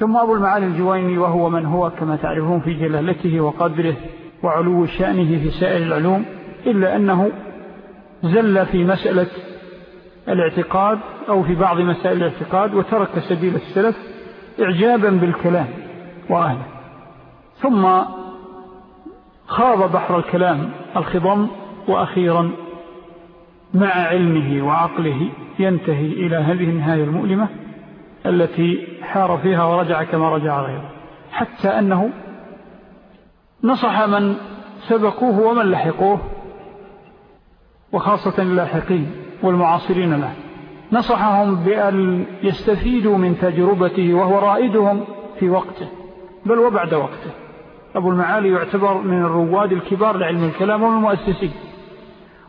ثم أبو المعالي الجويني وهو من هو كما تعرفون في جلالته وقدره وعلو شأنه في سائر العلوم إلا أنه زل في مسألة الاعتقاد أو في بعض مسائل الاعتقاد وترك سبيل السلف إعجابا بالكلام وأهله. ثم خاض بحر الكلام الخضم وأخيرا مع علمه وعقله ينتهي إلى هذه النهاية المؤلمة التي حار فيها ورجع كما رجع غيره. حتى أنه نصح من سبقوه ومن لحقوه وخاصة اللاحقين والمعاصرين له. نصحهم بأن يستفيدوا من تجربته وهو رائدهم في وقته بل وبعد وقته. أبو المعالي يعتبر من الرواد الكبار لعلم الكلام ومن المؤسسين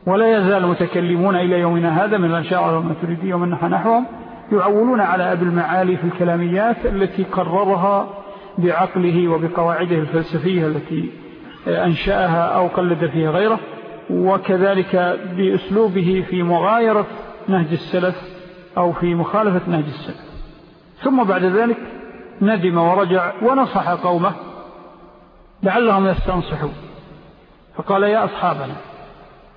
ولا يزال متكلمون إلى يومنا هذا من الأنشاء والماتريدية ومن نحو نحوهم. يعولون على أبي المعالي في الكلاميات التي قررها بعقله وبقواعده الفلسفية التي أنشأها أو قلد فيها غيره وكذلك بأسلوبه في مغايرة نهج السلف أو في مخالفة نهج السلف. ثم بعد ذلك ندم ورجع ونصح قومه لعلهم يستنصحوا فقال يا أصحابنا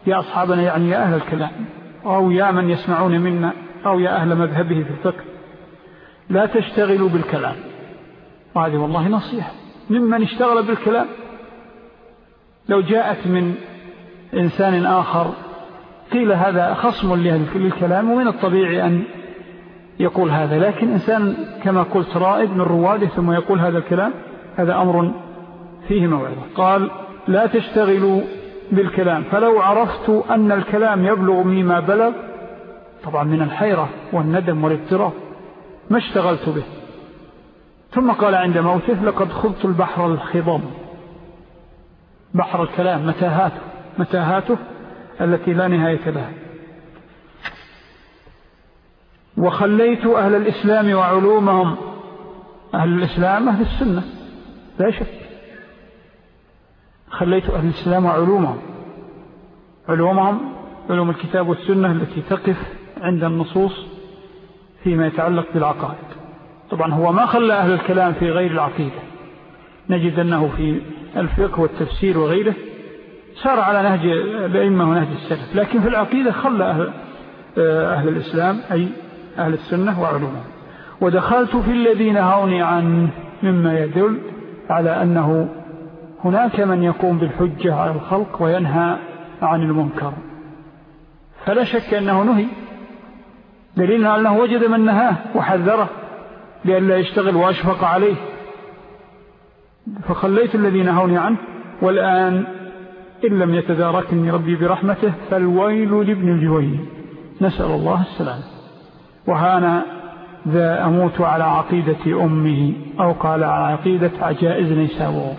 يا أصحابنا يعني يا أهل الكلام أو يا من يسمعون منا أو يا أهل مذهبه في الفقه. لا تشتغلوا بالكلام. وهذه والله نصيحة. ممن اشتغل بالكلام. لو جاءت من إنسان آخر قيل هذا خصم للكلام ومن الطبيعي أن يقول هذا. لكن إنسان كما قلت رائد من رواده ثم يقول هذا الكلام هذا أمر فيه موعظة. قال لا تشتغلوا بالكلام. فلو عرفت أن الكلام يبلغ مني ما بلغ طبعا من الحيرة والندم والاضطراب ما اشتغلت به. ثم قال عند موته لقد خضت البحر الخضم بحر الكلام متاهاته متاهاته التي لا نهاية لها. وخليت أهل الإسلام وعلومهم. أهل الإسلام أهل السنة لا شك. خليت أهل الإسلام وعلومهم. علومهم علوم الكتاب والسنة التي تقف عند النصوص فيما يتعلق بالعقائد. طبعا هو ما خلى أهل الكلام في غير العقيدة. نجد أنه في الفقه والتفسير وغيره سار على نهج الأئمة ونهج السلف لكن في العقيدة خلى أهل, أهل الإسلام أي أهل السنة وعلومهم ودخلت في الذين هوني عنه مما يدل على أنه هناك من يقوم بالحجة على الخلق وينهى عن المنكر. فلا شك أنه نهي دليل أنه وجد من نهاه وحذره بأن لا يشتغل وأشفق عليه. فخليت الذي نهوني عنه والآن إن لم يتداركني ربي برحمته فالويل لابن الجويني نسأل الله السلامة وها أنا ذا أموت على عقيدة أمي أو قال على عقيدة عجائز نيسابور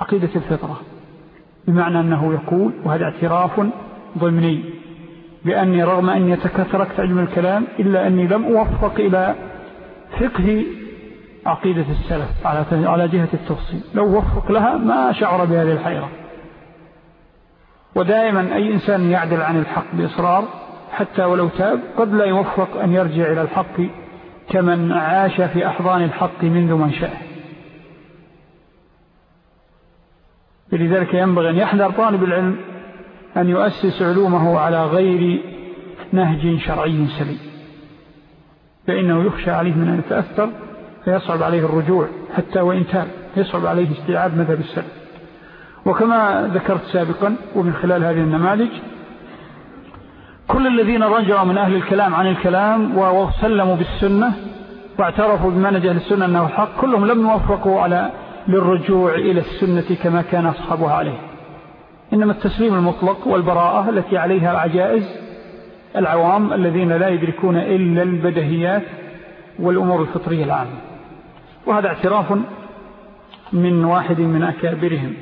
عقيدة الفطرة. بمعنى أنه يقول وهذا اعتراف ضمني. بأني رغم أني تكثرت علم الكلام إلا أني لم أوفق إلى فقه عقيدة السلف على جهة التفصيل. لو وفق لها ما شعر بهذه الحيرة. ودائما أي إنسان يعدل عن الحق بإصرار حتى ولو تاب قد لا يوفق أن يرجع إلى الحق كمن عاش في أحضان الحق منذ منشأه لذلك ينبغي أن يحذر طالب العلم أن يؤسس علومه على غير نهج شرعي سليم. فإنه يخشى عليه من أن يتأثر فيصعب عليه الرجوع حتى وإن تاب يصعب عليه استيعاب مذهب السلف. وكما ذكرت سابقا ومن خلال هذه النماذج كل الذين رجعوا من أهل الكلام عن الكلام وسلموا بالسنة واعترفوا بمنهج أهل السنة أنه الحق كلهم لم يوفقوا على للرجوع إلى السنة كما كان أصحابها عليه. إنما التسليم المطلق والبراءة التي عليها العجائز العوام الذين لا يدركون إلا البدهيات والأمور الفطرية العامة. وهذا اعتراف من واحد من أكابرهم.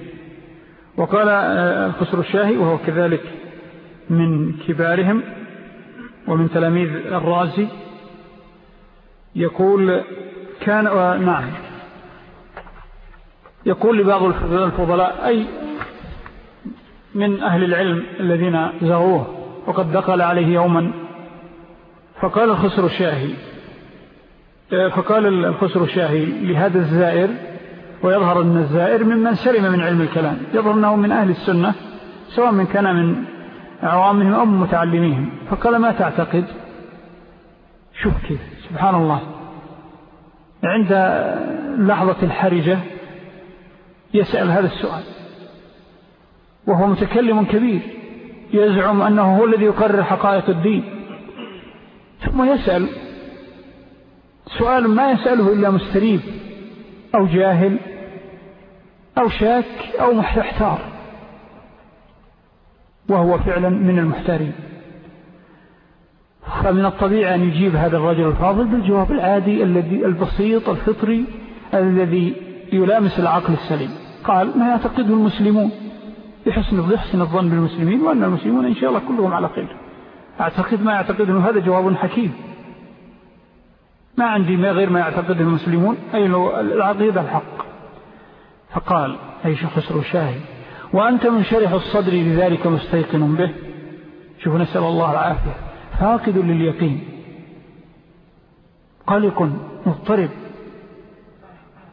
وقال الخسر الشاهي وهو كذلك من كبارهم. ومن تلاميذ الرازي يقول كان نعم. يقول لبعض الفضلاء أي من أهل العلم الذين زغوه وقد دخل عليه يوما. فقال الخسر الشاهي آه، فقال الخسر الشاهي لهذا الزائر ويظهر أن الزائر ممن سلم من علم الكلام يظهر أنه من أهل السنة سواء من كان من عوامهم أو متعلميهم. فقال ما تعتقد؟ شوف كيف سبحان الله عند لحظة الحرجة يسأل هذا السؤال. وهو متكلم كبير يزعم أنه هو الذي يقرر حقائق الدين. ثم يسأل سؤال ما يسأله إلا مستريب أو جاهل أو شاك أو محتار. وهو فعلا من المحتارين. فمن الطبيعي أن يجيب هذا الرجل الفاضل بالجواب العادي الذي البسيط الفطري الذي يلامس العقل السليم. قال ما يعتقده المسلمون؟ بحسن يحسن الظن بالمسلمين وأن المسلمون إن شاء الله كلهم على خير أعتقد ما يعتقده هذا جواب حكيم. ما عندي ما غير ما يعتقده المسلمون أي العقيدة الحق. فقال أي شخص رشاهي وأنت منشرح الصدر لذلك مستيقن به. شوف نسأل الله العافية. فاقد لليقين. قلق مضطرب.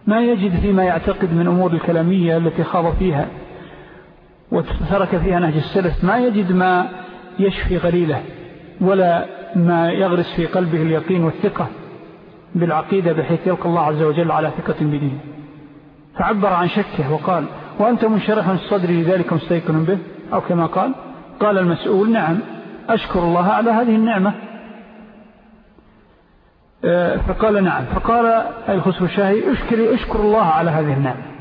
ما يجد فيما يعتقد من أمور الكلامية التي خاض فيها. وترك فيها نهج السلف ما يجد ما يشفي غليله ولا ما يغرس في قلبه اليقين والثقة بالعقيدة بحيث يلقى الله عز وجل على ثقة بدينه. فعبر عن شكه وقال وأنت منشرح الصدر لذلك مستيقن به؟ أو كما قال قال المسؤول نعم أشكر الله على هذه النعمة. آه، فقال نعم. فقال الخسر الشاهي اشكر, اشكر الله على هذه النعمة.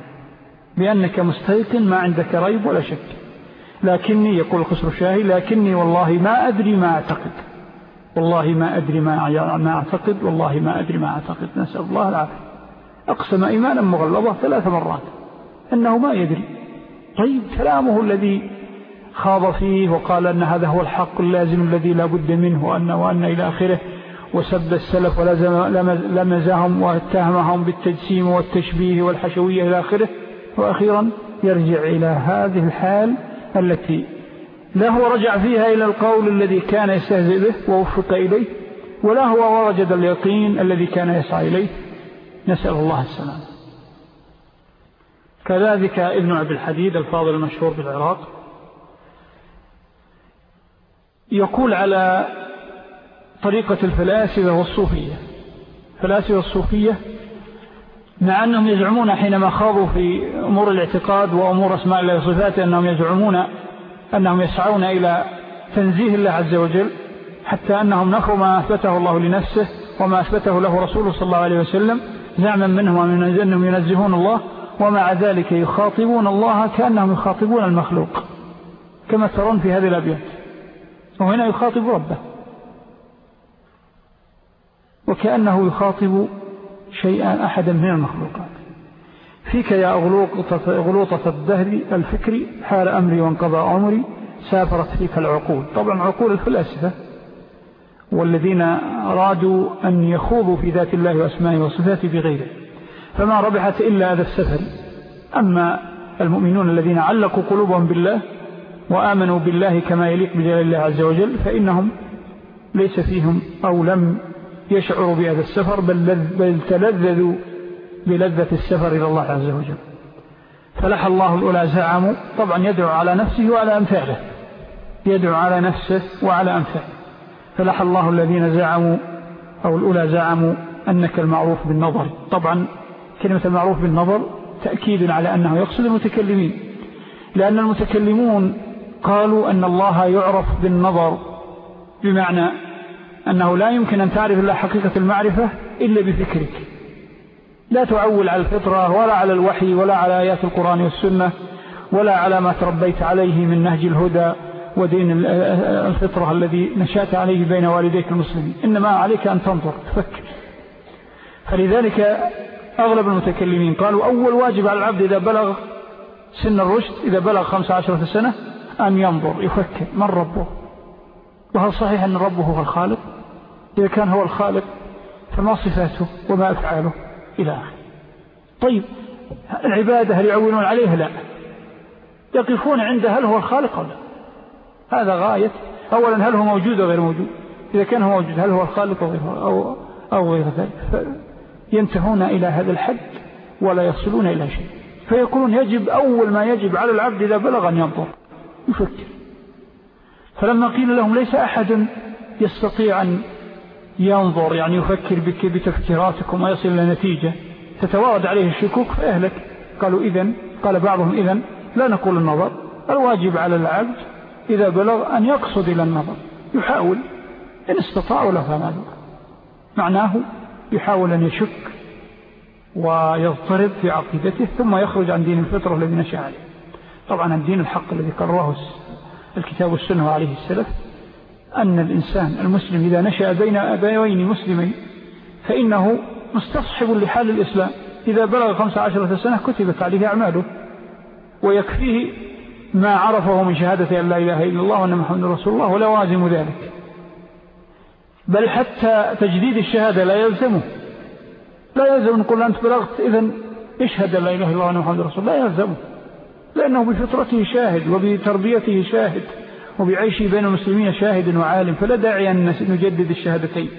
بأنك مستيقن ما عندك ريب ولا شك. لكني يقول الخسر الشاهي لكني والله ما أدري ما أعتقد. والله ما أدري ما, أعتقد والله ما أدري ما أعتقد. نسأل الله العافية. أقسم إيمانا مغلظة ثلاث مرات. أنه ما يدري. طيب كلامه الذي خاض فيه وقال أن هذا هو الحق اللازم الذي لا بد منه وأن, وأن إلى آخره. وسب السلف ولمزهم واتهمهم بالتجسيم والتشبيه والحشوية إلى آخره. وأخيرا يرجع إلى هذه الحال التي لا هو رجع فيها إلى القول الذي كان يستهزئ به ووفق إليه ولا هو وجد اليقين الذي كان يسعى إليه. نسأل الله السلام كذلك ابن عبد الحديد الفاضل المشهور بالعراق يقول على طريقة الفلاسفة والصوفية فلاسفة والصوفية مع أنهم يزعمون حينما خاضوا في أمور الاعتقاد وأمور أسماء الله وصفاته أنهم يزعمون أنهم يسعون إلى تنزيه الله عز وجل حتى أنهم نفروا ما أثبته الله لنفسه وما أثبته له رسوله صلى الله عليه وسلم زعما منهم أنهم ينزهون الله ومع ذلك يخاطبون الله كأنهم يخاطبون المخلوق كما ترون في هذه الأبيات. وهنا يخاطب ربه. وكأنه يخاطب شيئا أحدا من المخلوقات. فيك يا أغلوطة الدهر الفكري حال أمري وانقضى عمري سافرت فيك العقول. طبعا عقول الفلاسفة والذين أرادوا أن يخوضوا في ذات الله وأسمائه وصفاته بغيره فما ربحت إلا هذا السفر. أما المؤمنون الذين علقوا قلوبهم بالله وآمنوا بالله كما يليق بجلال الله عز وجل فإنهم ليس فيهم أو لم يشعروا بهذا السفر بل, بل تلذذوا بلذة السفر إلى الله عز وجل. فلح الله الأولى زعموا طبعا يدعو على نفسه وعلى أنفعله يدعو على نفسه وعلى أنفعله فلح الله الذين زعموا أو الأولى زعموا أنك المعروف بالنظر. طبعا كلمة المعروف بالنظر تأكيد على أنه يقصد المتكلمين. لأن المتكلمون قالوا أن الله يعرف بالنظر بمعنى أنه لا يمكن أن تعرف الله حقيقة المعرفة إلا بفكرك لا تعول على الفطرة ولا على الوحي ولا على آيات القرآن والسنة ولا على ما تربيت عليه من نهج الهدى ودين الفطرة الذي نشأت عليه بين والديك المسلمين. إنما عليك أن تنظر تفكر. فلذلك أغلب المتكلمين قالوا أول واجب على العبد إذا بلغ سن الرشد إذا بلغ خمس عشرة سنة أن ينظر يفكر من ربه؟ وهل صحيح أن ربه هو الخالق؟ إذا كان هو الخالق فما صفاته وما أفعاله إلى آخر طيب العبادة هل يعونون عليها؟ لا. يقفون عند هل هو الخالق أو لا. هذا غاية. أولا هل هو موجود أو غير موجود؟ إذا كان هو موجود هل هو الخالق أو, غير أو, أو غير ذلك؟ ينتهون إلى هذا الحد ولا يصلون إلى شيء. فيقولون يجب أول ما يجب على العبد إذا بلغ أن ينظر. يفكر. فلما قيل لهم ليس أحد يستطيع أن ينظر يعني يفكر بك بتفكيراتكم ويصل إلى نتيجة تتوارد عليه الشكوك فأهلك. قالوا إذن قال بعضهم إذن لا نقول النظر الواجب على العبد إذا بلغ أن يقصد إلى النظر يحاول إن استطاع ولا فما معناه يحاول أن يشك ويضطرب في عقيدته ثم يخرج عن دين الفطرة الذي نشأ عليه. طبعا الدين الحق الذي قرره الكتاب والسنة عليه السلف أن الإنسان المسلم إذا نشأ بين أبوين مسلمين فإنه مستصحب لحال الإسلام. إذا بلغ خمس عشرة سنة كتبت عليه أعماله ويكفيه ما عرفه من شهادة أن لا إله إلا الله وأن محمد رسول الله ولوازم ذلك. بل حتى تجديد الشهادة لا يلزمه. لا يلزم نقول أنت بلغت إذن اشهد لا إله إلا الله وأن محمد رسول الله. لا يلزمه. لأنه بفطرته شاهد وبتربيته شاهد وبعيشه بين المسلمين شاهد وعالم فلا داعي أن نجدد الشهادتين.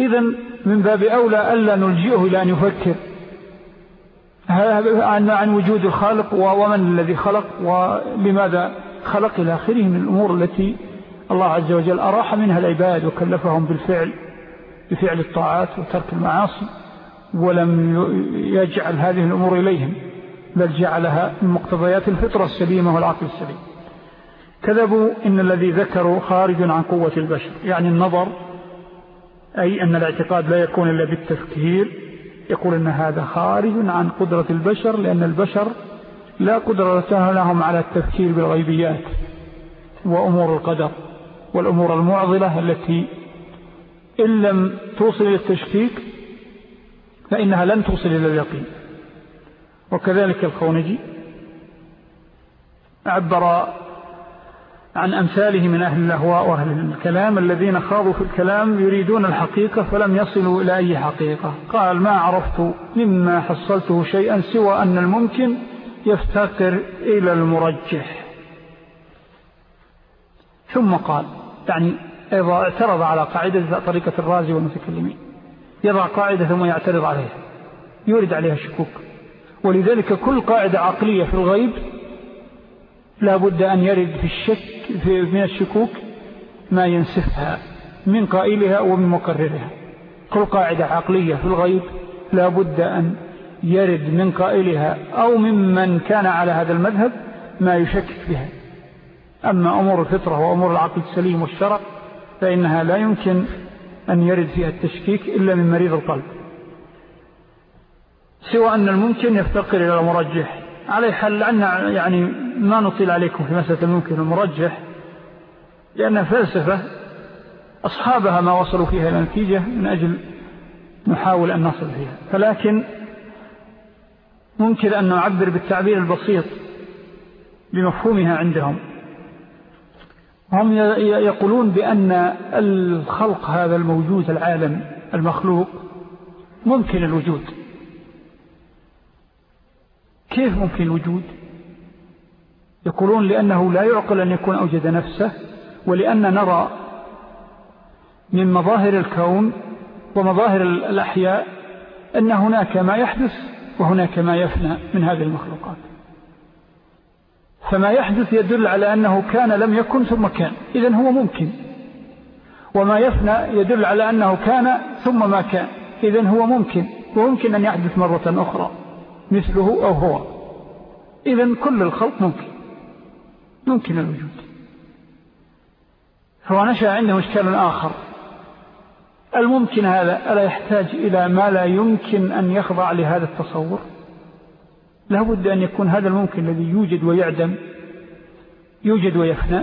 إذا من باب أولى ألا نلجئه إلى أن يفكر. عن وجود الخالق ومن الذي خلق ولماذا خلق إلى آخره من الأمور التي الله عز وجل أراح منها العباد وكلفهم بالفعل بفعل الطاعات وترك المعاصي ولم يجعل هذه الأمور إليهم. بل جعلها من مقتضيات الفطرة السليمة والعقل السليم. كذبوا إن الذي ذكروا خارج عن قوة البشر يعني النظر أي أن الاعتقاد لا يكون إلا بالتفكير يقول أن هذا خارج عن قدرة البشر لأن البشر لا قدرة لهم على التفكير بالغيبيات وأمور القدر والأمور المعضلة التي إن لم توصل إلى التشكيك فإنها لن توصل إلى اليقين. وكذلك الخونجي عبر عن أمثاله من أهل الأهواء وأهل الكلام الذين خاضوا في الكلام يريدون الحقيقة فلم يصلوا إلى أي حقيقة. قال ما عرفت مما حصلته شيئا سوى أن الممكن يفتقر إلى المرجح. ثم قال يعني إذا اعترض على قاعدة طريقة الرازي والمتكلمين. يضع قاعدة ثم يعترض عليها. يورد عليها الشكوك. ولذلك كل قاعدة عقلية في الغيب لا بد أن يرد في الشك في من الشكوك ما ينسفها من قائلها ومن مقررها. كل قاعدة عقلية في الغيب لا بد أن يرد من قائلها أو ممن كان على هذا المذهب ما يشكك بها. أما أمور الفطرة وأمور العقل السليم والشرع فإنها لا يمكن أن يرد فيها التشكيك إلا من مريض القلب. سوى أن الممكن يفتقر إلى المرجح. عليه حل لأن يعني ما نطيل عليكم في مسألة الممكن المرجح لأن فلسفة أصحابها ما وصلوا فيها إلى نتيجة من أجل نحاول أن نصل فيها. فلكن ممكن أن نعبر بالتعبير البسيط بمفهومها عندهم. هم يقولون بأن الخلق هذا الموجود العالم المخلوق ممكن الوجود. كيف ممكن الوجود؟ يقولون لأنه لا يعقل أن يكون أوجد نفسه ولأن نرى من مظاهر الكون ومظاهر الأحياء أن هناك ما يحدث وهناك ما يفنى من هذه المخلوقات. فما يحدث يدل على أنه كان لم يكن ثم كان. إذن هو ممكن. وما يفنى يدل على أنه كان ثم ما كان. إذن هو ممكن. وممكن أن يحدث مرة أخرى. مثله أو هو. إذن كل الخلق ممكن. ممكن الوجود فهو نشأ عنده إشكال آخر. الممكن هذا ألا يحتاج إلى ما لا يمكن أن يخضع لهذا التصور؟ لا بد أن يكون هذا الممكن الذي يوجد ويعدم يوجد ويفنى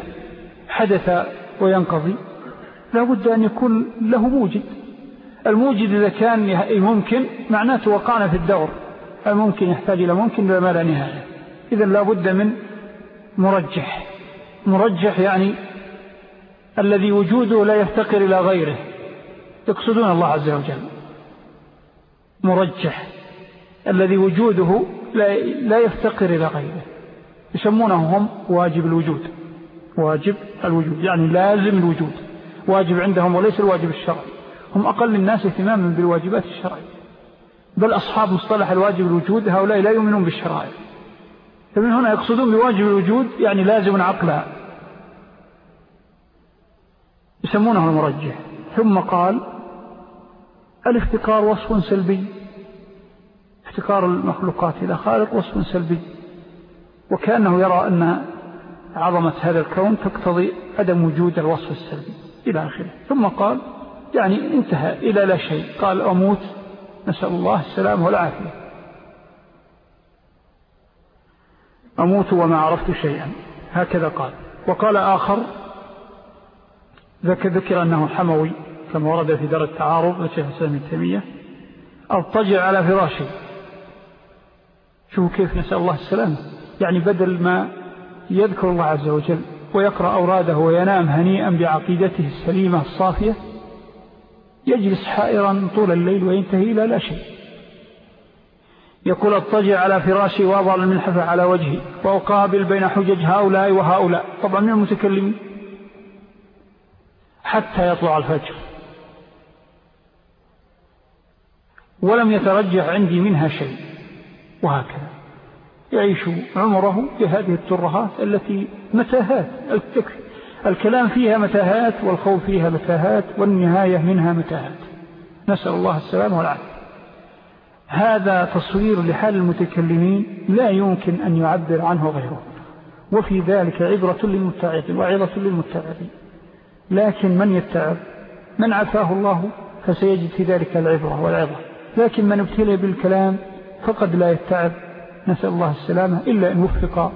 حدث وينقضي. لا بد أن يكون له موجد. الموجد إذا كان ممكن معناته وقعنا في الدور. الممكن يحتاج إلى ممكن لما لا نهاية. إذا لا بد من مرجح. مرجح يعني الذي وجوده لا يفتقر إلى غيره. يقصدون الله عز وجل. مرجح. الذي وجوده لا يفتقر إلى غيره. يسمونه هم واجب الوجود. واجب الوجود. يعني لازم الوجود. واجب عندهم وليس الواجب الشرعي. هم أقل الناس اهتماما بالواجبات الشرعية. بل أصحاب مصطلح الواجب الوجود هؤلاء لا يؤمنون بالشرائع. فمن هنا يقصدون بواجب الوجود يعني لازم عقلها. يسمونه المرجح. ثم قال الافتقار وصف سلبي. افتقار المخلوقات إلى خالق وصف سلبي. وكأنه يرى أن عظمة هذا الكون تقتضي عدم وجود الوصف السلبي إلى آخره. ثم قال يعني انتهى إلى لا شيء. قال أموت. نسأل الله السلام والعافية. أموت وما عرفت شيئا. هكذا قال. وقال آخر ذكر, ذكر أنه حموي كما ورد في دار التعارض لشيخ السلام التيمية أضطجع على فراشي. شوفوا كيف نسأل الله السلام يعني بدل ما يذكر الله عز وجل ويقرأ أوراده وينام هنيئا بعقيدته السليمة الصافية يجلس حائرا طول الليل وينتهي إلى لا شيء. يقول اضطجع على فراشي وأضع الملحفة على وجهي. وأقابل بين حجج هؤلاء وهؤلاء. طبعا من المتكلمين؟ حتى يطلع الفجر. ولم يترجح عندي منها شيء. وهكذا. يعيش عمره بهذه الترهات التي متاهات الكلام فيها متاهات والخوف فيها متاهات والنهاية منها متاهات. نسأل الله السلام والعافية. هذا تصوير لحال المتكلمين لا يمكن أن يعبر عنه غيره. وفي ذلك عبرة للمتعبين وعظة للمتعبين. لكن من يتعب؟ من عفاه الله فسيجد في ذلك العبرة والعظة. لكن من ابتلي بالكلام فقد لا يتعب. نسأل الله السلامة إلا أن وفق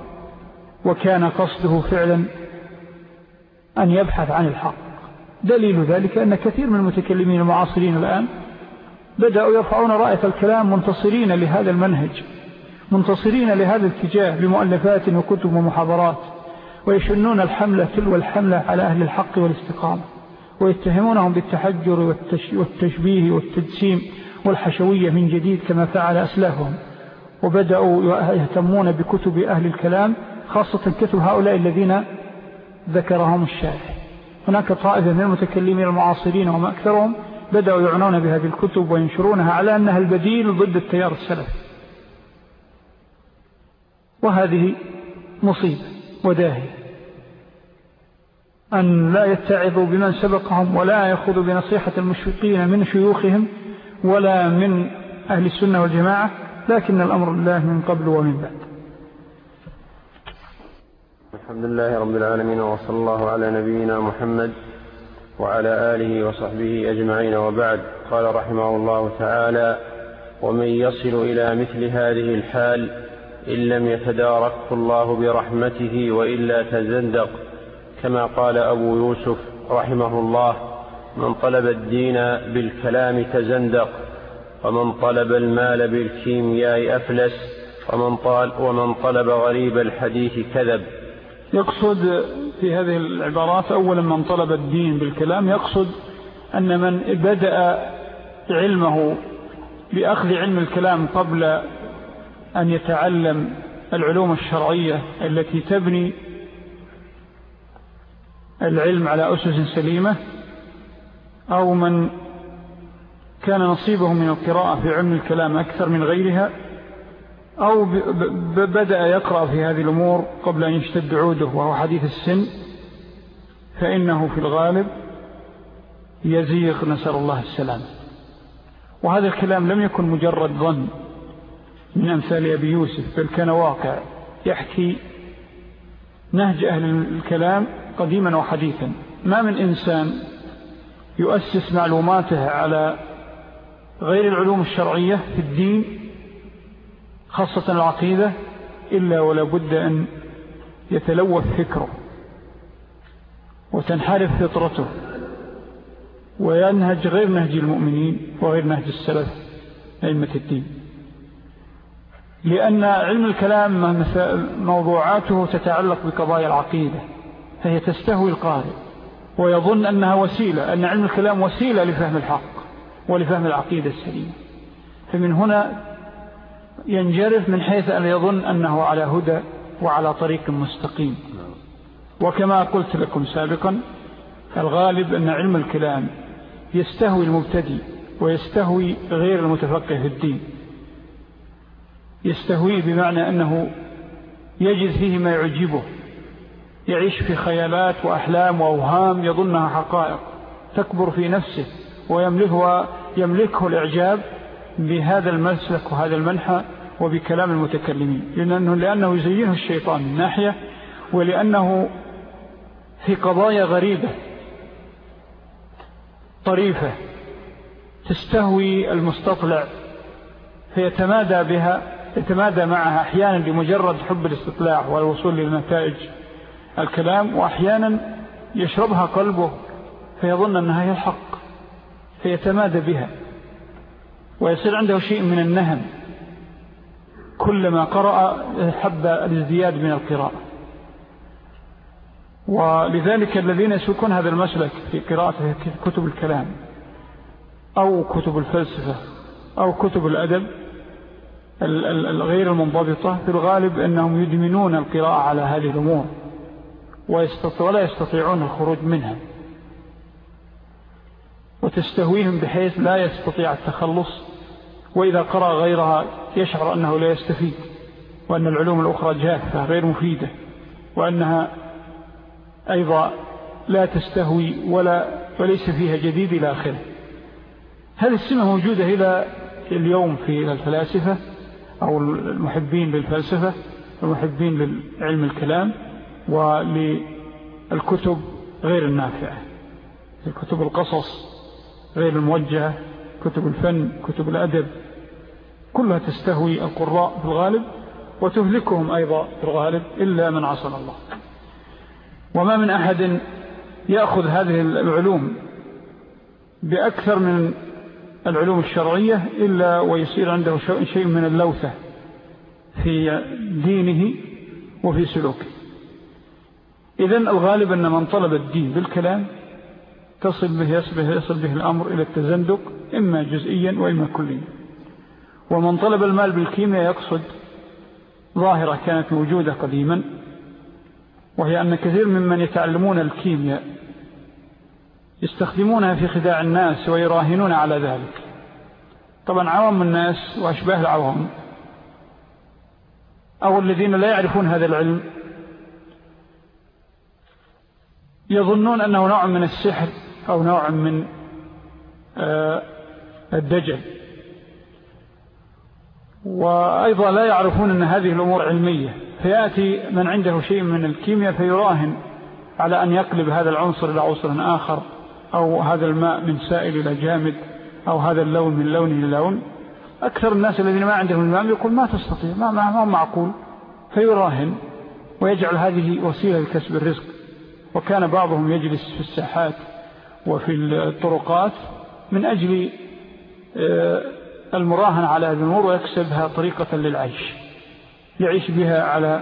وكان قصده فعلا أن يبحث عن الحق. دليل ذلك أن كثير من المتكلمين المعاصرين الآن بدأوا يرفعون رأية الكلام منتصرين لهذا المنهج منتصرين لهذا الاتجاه بمؤلفات وكتب ومحاضرات ويشنون الحملة تلو الحملة على أهل الحق والاستقامة ويتهمونهم بالتحجر والتشبيه والتجسيم والحشوية من جديد كما فعل أسلافهم. وبدأوا يهتمون بكتب أهل الكلام خاصة كتب هؤلاء الذين ذكرهم الشارح. هناك طائفة من المتكلمين المعاصرين وما أكثرهم بدأوا يعنون بهذه الكتب وينشرونها على أنها البديل ضد التيار السلفي. وهذه مصيبة وداهية. أن لا يتعظوا بمن سبقهم ولا يأخذوا بنصيحة المشفقين من شيوخهم ولا من أهل السنة والجماعة لكن الأمر لله من قبل ومن بعد. الحمد لله رب العالمين وصلى الله على نبينا محمد وعلى آله وصحبه أجمعين وبعد. قال رحمه الله تعالى ومن يصل إلى مثل هذه الحال إن لم يتداركه الله برحمته وإلا تزندق. كما قال أبو يوسف رحمه الله من طلب الدين بالكلام تزندق ومن طلب المال بالكيمياء أفلس ومن, ومن طلب غريب الحديث كذب. يقصد في هذه العبارات أولا من طلب الدين بالكلام يقصد أن من بدأ علمه بأخذ علم الكلام قبل أن يتعلم العلوم الشرعية التي تبني العلم على أسس سليمة أو من كان نصيبه من القراءة في علم الكلام أكثر من غيرها أو بدأ يقرأ في هذه الأمور قبل أن يشتد عوده وهو حديث السن فإنه في الغالب يزيغ نسأل الله السلام وهذا الكلام لم يكن مجرد ظن من أمثال أبي يوسف بل كان واقع. يحكي نهج أهل الكلام قديما وحديثا. ما من إنسان يؤسس معلوماته على غير العلوم الشرعية في الدين خاصة العقيدة إلا ولا بد أن يتلوث فكره وتنحرف فطرته وينهج غير نهج المؤمنين وغير نهج السلف أئمة الدين. لأن علم الكلام موضوعاته تتعلق بقضايا العقيدة فهي تستهوي القارئ ويظن أنها وسيلة أن علم الكلام وسيلة لفهم الحق ولفهم العقيدة السليمة. فمن هنا ينجرف من حيث أن يظن أنه على هدى وعلى طريق مستقيم. وكما قلت لكم سابقا الغالب أن علم الكلام يستهوي المبتدي ويستهوي غير المتفقه في الدين. يستهوي بمعنى أنه يجد فيه ما يعجبه يعيش في خيالات وأحلام وأوهام يظنها حقائق تكبر في نفسه ويملكه يملكه الإعجاب بهذا المسلك وهذا المنحى وبكلام المتكلمين. لأنه, لأنه يزينه الشيطان من ناحية ولأنه في قضايا غريبة طريفة تستهوي المستطلع فيتمادى بها يتمادى معها أحيانا لمجرد حب الاستطلاع والوصول للنتائج الكلام وأحيانا يشربها قلبه فيظن أنها هي الحق فيتمادى بها. ويصير عنده شيء من النهم. كلما قرأ حب الازدياد من القراءة. ولذلك الذين يسوكون هذا المسلك في قراءة كتب الكلام أو كتب الفلسفة أو كتب الأدب الغير المنضبطة في الغالب أنهم يدمنون القراءة على هذه الأمور ولا يستطيعون الخروج منها. وتستهويهم بحيث لا يستطيع التخلص وإذا قرأ غيرها يشعر أنه لا يستفيد وأن العلوم الأخرى جافة غير مفيدة وأنها أيضا لا تستهوي ولا وليس فيها جديد إلى آخره. هذه السمة موجودة إلى اليوم في الفلاسفة أو المحبين للفلسفة المحبين للعلم الكلام وللكتب غير النافعة. كتب القصص غير الموجهة كتب الفن كتب الأدب. كلها تستهوي القراء في الغالب وتهلكهم أيضا في الغالب إلا من عصر الله. وما من أحد يأخذ هذه العلوم بأكثر من العلوم الشرعية إلا ويصير عنده شيء من اللوثة في دينه وفي سلوكه. إذن الغالب أن من طلب الدين بالكلام تصل به يصل به الأمر إلى التزندق إما جزئيا وإما كليا. ومن طلب المال بالكيمياء يقصد ظاهرة كانت موجودة قديما وهي أن كثير ممن يتعلمون الكيمياء يستخدمونها في خداع الناس ويراهنون على ذلك. طبعا عوام الناس وأشباه العوام أو الذين لا يعرفون هذا العلم يظنون أنه نوع من السحر أو نوع من آه، الدجل. وأيضا لا يعرفون أن هذه الأمور علمية. فيأتي من عنده شيء من الكيمياء فيراهن على أن يقلب هذا العنصر إلى عنصر آخر أو هذا الماء من سائل إلى جامد أو هذا اللون من لون إلى لون. أكثر الناس الذين ما عندهم الماء يقول ما تستطيع ما, ما, ما معقول. فيراهن ويجعل هذه وسيلة لكسب الرزق. وكان بعضهم يجلس في الساحات وفي الطرقات من أجل آه، المراهن على هذه الأمور ويكسبها طريقة للعيش. يعيش بها على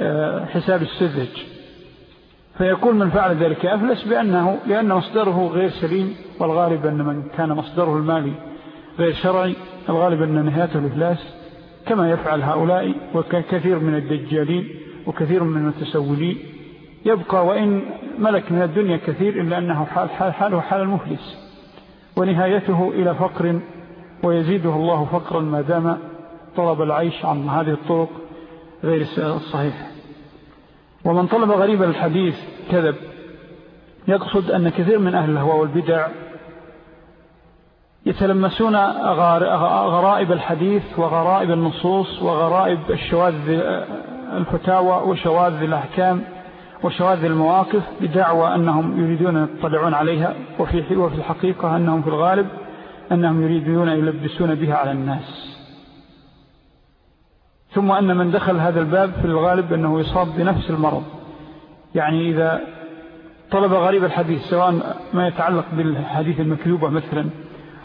آه، حساب السذج. فيكون من فعل ذلك أفلس بأنه لأن مصدره غير سليم والغالب أن من كان مصدره المالي غير شرعي الغالب أن نهايته الإفلاس كما يفعل هؤلاء وكثير من الدجالين وكثير من المتسولين. يبقى وإن ملك من الدنيا كثير إلا أنه حال حال حاله حال المفلس. ونهايته إلى فقر ويزيده الله فقرا ما دام طلب العيش عن هذه الطرق غير الصحيحة ومن طلب غريب الحديث كذب. يقصد أن كثير من أهل الهواء والبدع يتلمسون غرائب الحديث وغرائب النصوص وغرائب الشواذ الفتاوى وشواذ الأحكام وشواذ المواقف بدعوى أنهم يريدون أن يطلعون عليها. وفي الحقيقة أنهم في الغالب أنهم يريدون يلبسون بها على الناس. ثم أن من دخل هذا الباب في الغالب أنه يصاب بنفس المرض. يعني إذا طلب غريب الحديث سواء ما يتعلق بالحديث المكذوبة مثلا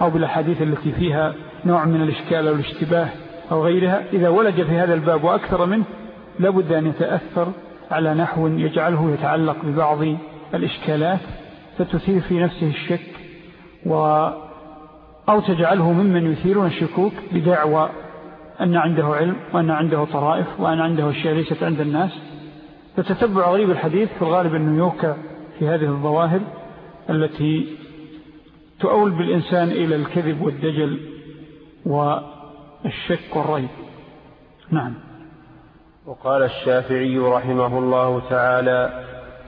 أو بالحديث التي فيها نوع من الإشكال أو الاشتباه أو غيرها إذا ولج في هذا الباب وأكثر منه لابد أن يتأثر على نحو يجعله يتعلق ببعض الإشكالات فتثير في نفسه الشك و أو تجعله ممن يثيرون الشكوك بدعوى أن عنده علم وأن عنده طرائف وأن عنده أشياء ليست عند الناس. فتتبع غريب الحديث في الغالب أنه يوكى في هذه الظواهر التي تؤول بالإنسان إلى الكذب والدجل والشك والريب. نعم. وقال الشافعي رحمه الله تعالى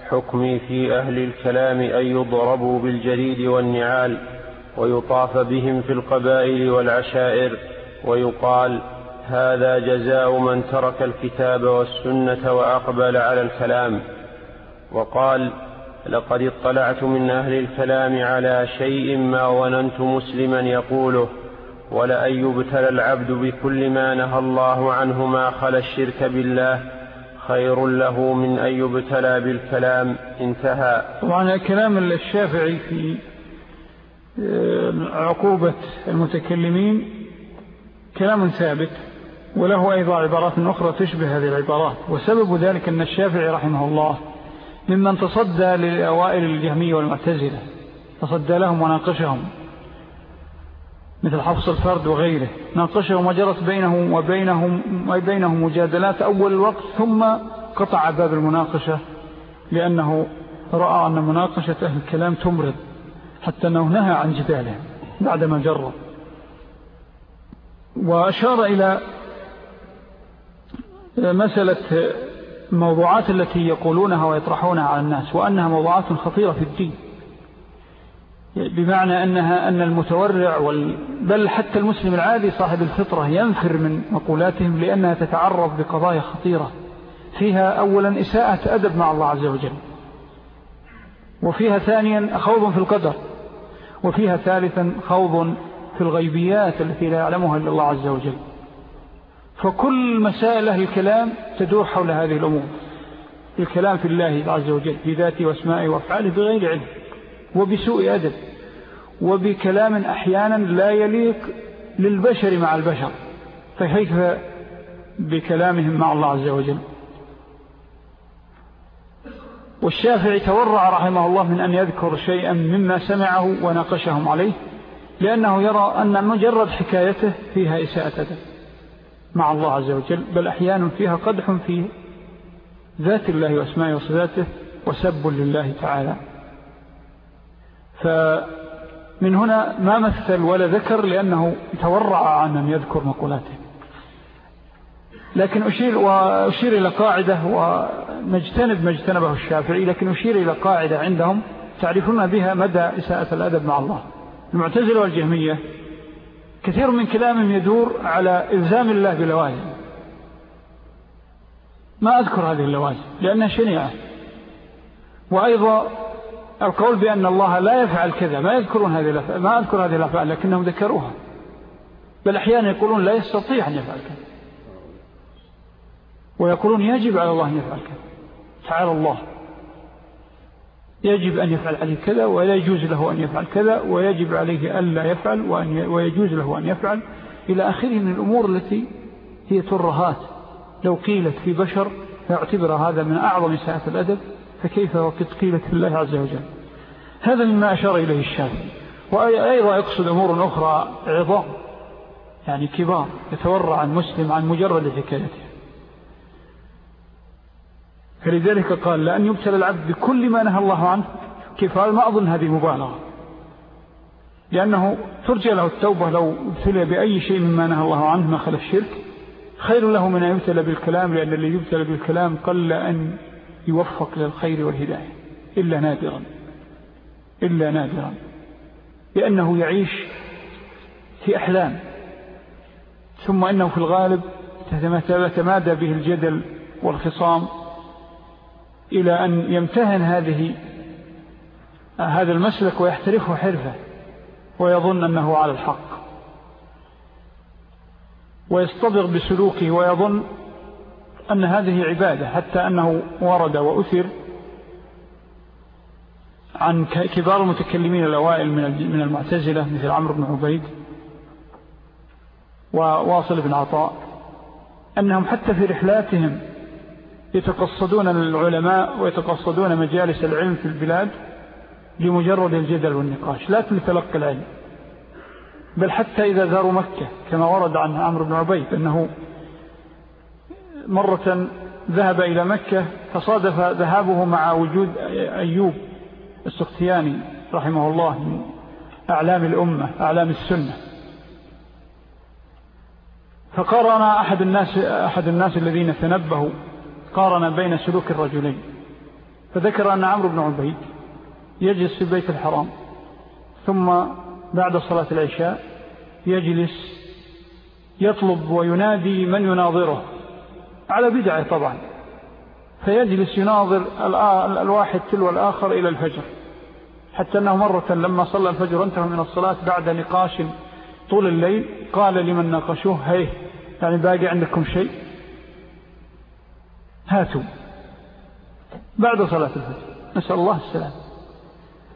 حكمي في أهل الكلام أن يضربوا بالجريد والنعال. ويطاف بهم في القبائل والعشائر ويقال هذا جزاء من ترك الكتاب والسنة وأقبل على الكلام. وقال لقد اطلعت من أهل الكلام على شيء ما ظننت مسلما يقوله ولأن يبتلى العبد بكل ما نهى الله عنه ما خلا الشرك بالله خير له من أن يبتلى بالكلام. انتهى. طبعا كلام الشافعي في عقوبة المتكلمين كلام ثابت وله أيضا عبارات أخرى تشبه هذه العبارات. وسبب ذلك أن الشافعي رحمه الله ممن تصدى للأوائل الجهمية والمعتزلة تصدى لهم وناقشهم مثل حفص الفرد وغيره ناقشهم وجرت بينهم وبينهم, وبينهم مجادلات أول الوقت ثم قطع باب المناقشة لأنه رأى أن مناقشة أهل الكلام تمرض. حتى أنه نهى عن جدالهم بعدما جرب وأشار إلى مسألة الموضوعات التي يقولونها ويطرحونها على الناس وأنها موضوعات خطيرة في الدين. بمعنى أنها أن المتورع وال... بل حتى المسلم العادي صاحب الفطرة ينفر من مقولاتهم لأنها تتعرض بقضايا خطيرة. فيها أولا إساءة أدب مع الله عز وجل وفيها ثانيا خوض في القدر. وفيها ثالثا خوض في الغيبيات التي لا يعلمها إلا الله عز وجل. فكل مسائل أهل الكلام تدور حول هذه الأمور. الكلام في الله عز وجل في ذاته وأسمائه وأفعاله بغير علم وبسوء أدب وبكلام أحيانا لا يليق للبشر مع البشر. فكيف بكلامهم مع الله عز وجل؟ والشافعي تورع رحمه الله من أن يذكر شيئا مما سمعه وناقشهم عليه لأنه يرى أن مجرد حكايته فيها إساءة أدب مع الله عز وجل بل أحيانا فيها قدح في ذات الله وأسمائه وصفاته وسب لله تعالى. فمن هنا ما مثل ولا ذكر لأنه تورع عن أن يذكر مقولاته. لكن أشير, وأشير إلى قاعدة ونجتنب ما اجتنبه الشافعي لكن أشير إلى قاعدة عندهم تعرفون بها مدى إساءة الأدب مع الله. المعتزلة والجهمية كثير من كلامهم يدور على إلزام الله بلوازم ما أذكر هذه اللوازم لأنها شنيعة. وأيضا القول بأن الله لا يفعل كذا ما يذكرون هذه ما أذكر هذه الأفعال لكنهم ذكروها. بل أحيانا يقولون لا يستطيع أن يفعل كذا. ويقولون يجب على الله أن يفعل كذا. تعالى الله. يجب أن يفعل عليه كذا ولا يجوز له أن يفعل كذا ويجب عليه أن لا يفعل وأن ويجوز له أن يفعل. إلى آخره من الأمور التي هي ترهات. لو قيلت في بشر فاعتبر هذا من أعظم ساعة الأدب فكيف وقد قيلت الله عز وجل؟ هذا مما أشار إليه الشافعي وأيضا يقصد أمور أخرى عظام يعني كبار يتورع عن مسلم عن مجرد حكايته. فلذلك قال لأن يبتل العبد بكل ما نهى الله عنه كيف قال ما أظن هذه مبالغة. لأنه ترجى له التوبة لو ابتلى بأي شيء مما نهى الله عنه ما خلى الشرك خير له من أن يبتلى بالكلام لأن اللي يبتلى بالكلام قل أن يوفق للخير والهداية. إلا نادرا. إلا نادرا. لأنه يعيش في أحلام. ثم أنه في الغالب تتمادى به الجدل والخصام. إلى أن يمتهن هذه هذا المسلك ويحترفه حرفة ويظن أنه على الحق. ويصطبغ بسلوكه ويظن أن هذه عبادة حتى أنه ورد وأثر عن كبار المتكلمين الأوائل من المعتزلة مثل عمرو بن عبيد وواصل بن عطاء أنهم حتى في رحلاتهم يتقصدون العلماء ويتقصدون مجالس العلم في البلاد لمجرد الجدل والنقاش لا لتلقى العلم. بل حتى إذا زاروا مكة كما ورد عن عمرو بن عبيد أنه مرة ذهب إلى مكة فصادف ذهابه مع وجود أيوب السختياني رحمه الله أعلام الأمة أعلام السنة. فقارن أحد الناس, أحد الناس الذين تنبهوا قارن بين سلوك الرجلين. فذكر أن عمرو بن عبيد يجلس في بيت الحرام ثم بعد صلاة العشاء يجلس يطلب وينادي من يناظره. على بدعة طبعا. فيجلس يناظر الواحد تلو الآخر إلى الفجر. حتى أنه مرة لما صلى الفجر انتهى من الصلاة بعد نقاش طول الليل قال لمن ناقشوه هيه يعني باقي عندكم شيء؟ هاتوا. بعد صلاة الفجر. نسأل الله السلام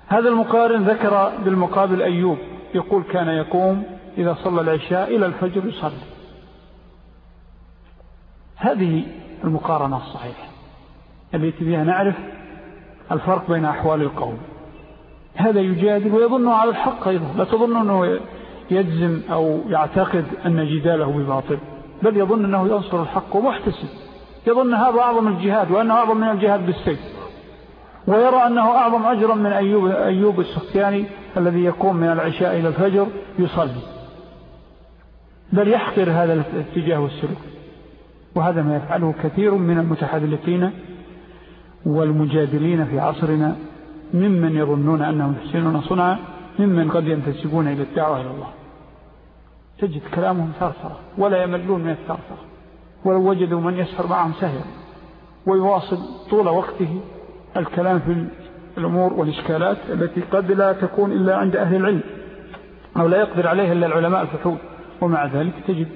هذا المقارن ذكر بالمقابل أيوب. يقول كان يقوم إذا صلى العشاء إلى الفجر يصلي. هذه المقارنة الصحيحة. التي بها نعرف الفرق بين أحوال القوم. هذا يجادل ويظنه على الحق أيضا. لا تظن أنه يجزم أو يعتقد أن جداله بباطل. بل يظن أنه ينصر الحق ومحتسب. يظن هذا أعظم الجهاد وأنه أعظم من الجهاد بالسيف ويرى أنه أعظم أجرا من أيوب, أيوب السختياني الذي يقوم من العشاء إلى الفجر يصلي. بل يحقر هذا الاتجاه والسلوك. وهذا ما يفعله كثير من المتحدثين والمجادلين في عصرنا ممن يظنون أنهم يحسنون صنعا ممن قد ينتسبون إلى الدعوة إلى الله. تجد كلامهم ثرثرة ولا يملون من الثرثرة. ولو وجدوا من يسهر معهم سهر ويواصل طول وقته الكلام في الأمور والإشكالات التي قد لا تكون إلا عند أهل العلم أو لا يقدر عليها إلا العلماء الفحول. ومع ذلك تجد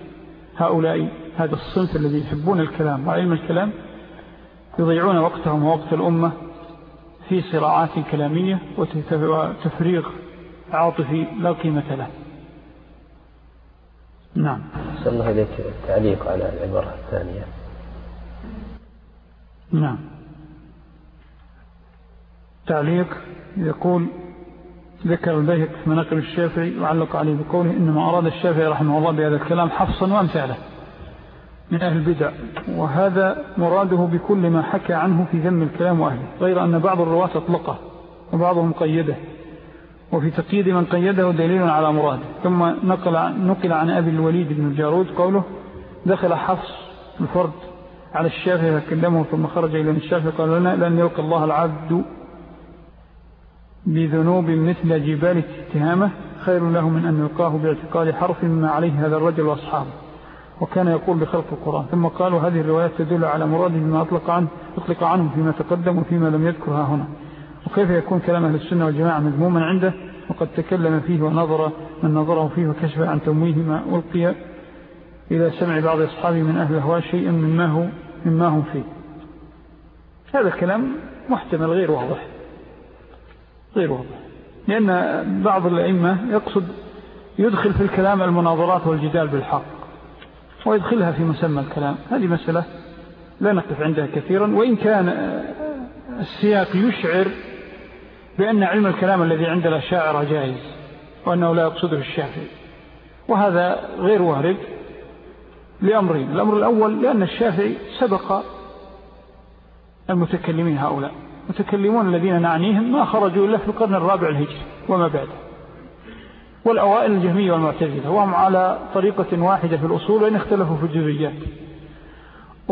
هؤلاء هذا الصنف الذي يحبون الكلام وعلم الكلام يضيعون وقتهم ووقت الأمة في صراعات كلامية وتفريغ عاطفي لا قيمة له. نعم. سألنا إليك التعليق على العبارة الثانية. نعم. تعليق يقول ذكر البيهق في مناقب الشافعي وعلق عليه بقوله إنما أراد الشافعي رحمه الله بهذا الكلام حفصا وأمثاله من أهل البدع وهذا مراده بكل ما حكى عنه في ذم الكلام وأهله غير أن بعض الرواة أطلقه وبعضهم قيده. وفي تقييد من قيده دليل على مراده. ثم نقل, نقل عن أبي الوليد بن الجارود قوله دخل حفص الفرد على الشافعي فكلمه ثم خرج إلى الشافعي قال لنا لأن يلقى الله العبد بذنوب مثل جبال اتهامه خير له من أن يلقاه باعتقاد حرف مما عليه هذا الرجل وأصحابه. وكان يقول بخلق القرآن. ثم قالوا هذه الروايات تدل على مراده بما أطلق عنه, أطلق عنه فيما تقدم وفيما لم يذكرها هنا. وكيف يكون كلام أهل السنة والجماعة مذموما عنده وقد تكلم فيه ونظر من نظره فيه وكشف عن تمويه ما ألقي إلى سمع بعض أصحابه من أهل الهواء شيئا مما, هو مما هم فيه. هذا الكلام محتمل غير واضح. غير واضح. لأن بعض الأئمة يقصد يدخل في الكلام المناظرات والجدال بالحق ويدخلها في مسمى الكلام. هذه مسألة لا نقف عندها كثيرا. وإن كان السياق يشعر بأن علم الكلام الذي عند الأشاعر جائز وأنه لا يقصده الشافعي. وهذا غير وارد لأمرين. الأمر الأول لأن الشافعي سبق المتكلمين هؤلاء. المتكلمون الذين نعنيهم ما خرجوا إلا في القرن الرابع الهجري وما بعده. والأوائل الجهمية والمعتزلة وهم على طريقة واحدة في الأصول وإن اختلفوا في الجزئيات.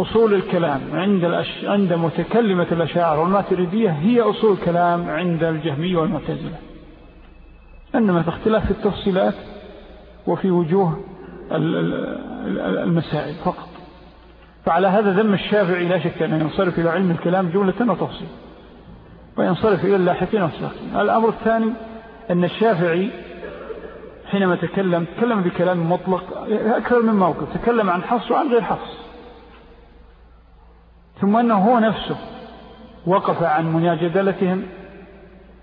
أصول الكلام عند, الأش... عند متكلمة الأشاعر والماتريدية هي أصول الكلام عند الجهمية والمعتزلة. إنما في اختلاف التفصيلات وفي وجوه المسائل فقط. فعلى هذا ذم الشافعي لا شك أن ينصرف إلى علم الكلام جملة وتفصيل وينصرف إلى اللاحقين والسلاقين الأمر الثاني أن الشافعي حينما تكلم تكلم بكلام مطلق أكثر من موقف تكلم عن حفص وعن غير حفص. ثم أنه هو نفسه وقف عن مناجدلتهم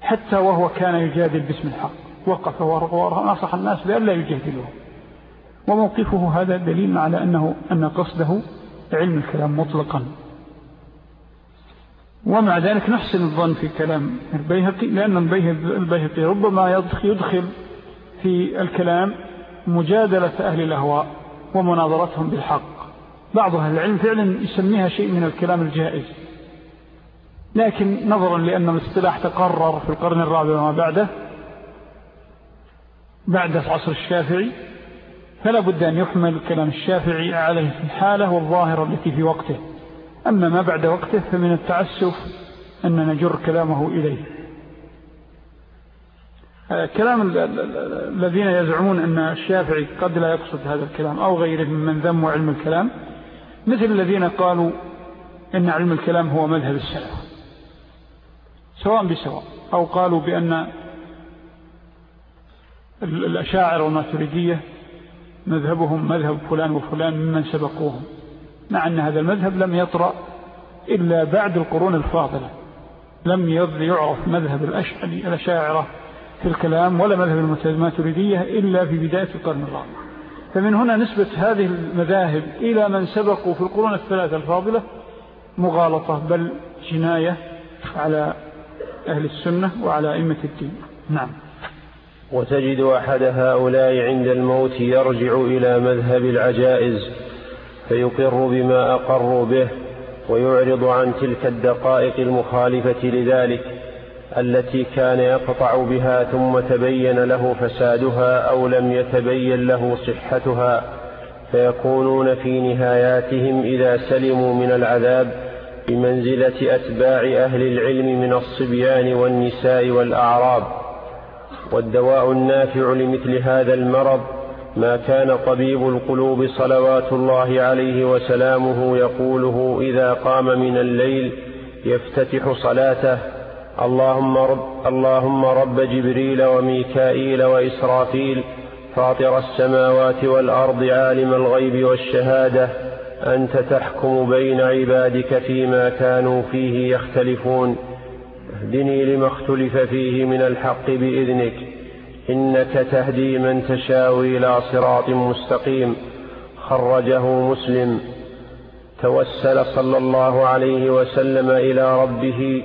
حتى وهو كان يجادل باسم الحق. وقف ونصح الناس بأن لا يجادلوه. وموقفه هذا دليل على أنه أن قصده علم الكلام مطلقا. ومع ذلك نحسن الظن في كلام البيهقي لأن البيهقي ربما يدخل في الكلام مجادلة أهل الأهواء ومناظرتهم بالحق. بعض أهل العلم فعلا يسميها شيء من الكلام الجائز. لكن نظرا لأن الاصطلاح تقرر في القرن الرابع وما بعده بعد عصر الشافعي فلا بد أن يحمل كلام الشافعي عليه في الحالة والظاهرة التي في وقته. أما ما بعد وقته فمن التعسف أن نجر كلامه إليه. كلام الذين يزعمون أن الشافعي قد لا يقصد هذا الكلام أو غيره من ذم علم الكلام مثل الذين قالوا أن علم الكلام هو مذهب السلف. سواء بسواء أو قالوا بأن الأشاعر والماتريدية مذهبهم مذهب فلان وفلان ممن سبقوهم مع أن هذا المذهب لم يطرأ إلا بعد القرون الفاضلة. لم يعرف مذهب الأشاعرة في الكلام ولا مذهب الماتريدية إلا في بداية القرن الرابع. فمن هنا نسبة هذه المذاهب إلى من سبقوا في القرون الثلاثة الفاضلة مغالطة بل جناية على أهل السنة وعلى أئمة الدين. نعم. وتجد أحد هؤلاء عند الموت يرجع إلى مذهب العجائز فيقر بما أقروا به ويعرض عن تلك الدقائق المخالفة لذلك. التي كان يقطع بها ثم تبين له فسادها أو لم يتبين له صحتها فيكونون في نهاياتهم إذا سلموا من العذاب بمنزلة أتباع أهل العلم من الصبيان والنساء والأعراب. والدواء النافع لمثل هذا المرض ما كان طبيب القلوب صلوات الله عليه وسلامه يقوله إذا قام من الليل يفتتح صلاته اللهم رب, اللهم رب جبريل وميكائيل وإسرافيل فاطر السماوات والأرض عالم الغيب والشهادة أنت تحكم بين عبادك فيما كانوا فيه يختلفون. اهدني لما اختلف فيه من الحق بإذنك إنك تهدي من تشاء إلى صراط مستقيم. خرجه مسلم. توسل صلى الله عليه وسلم إلى ربه.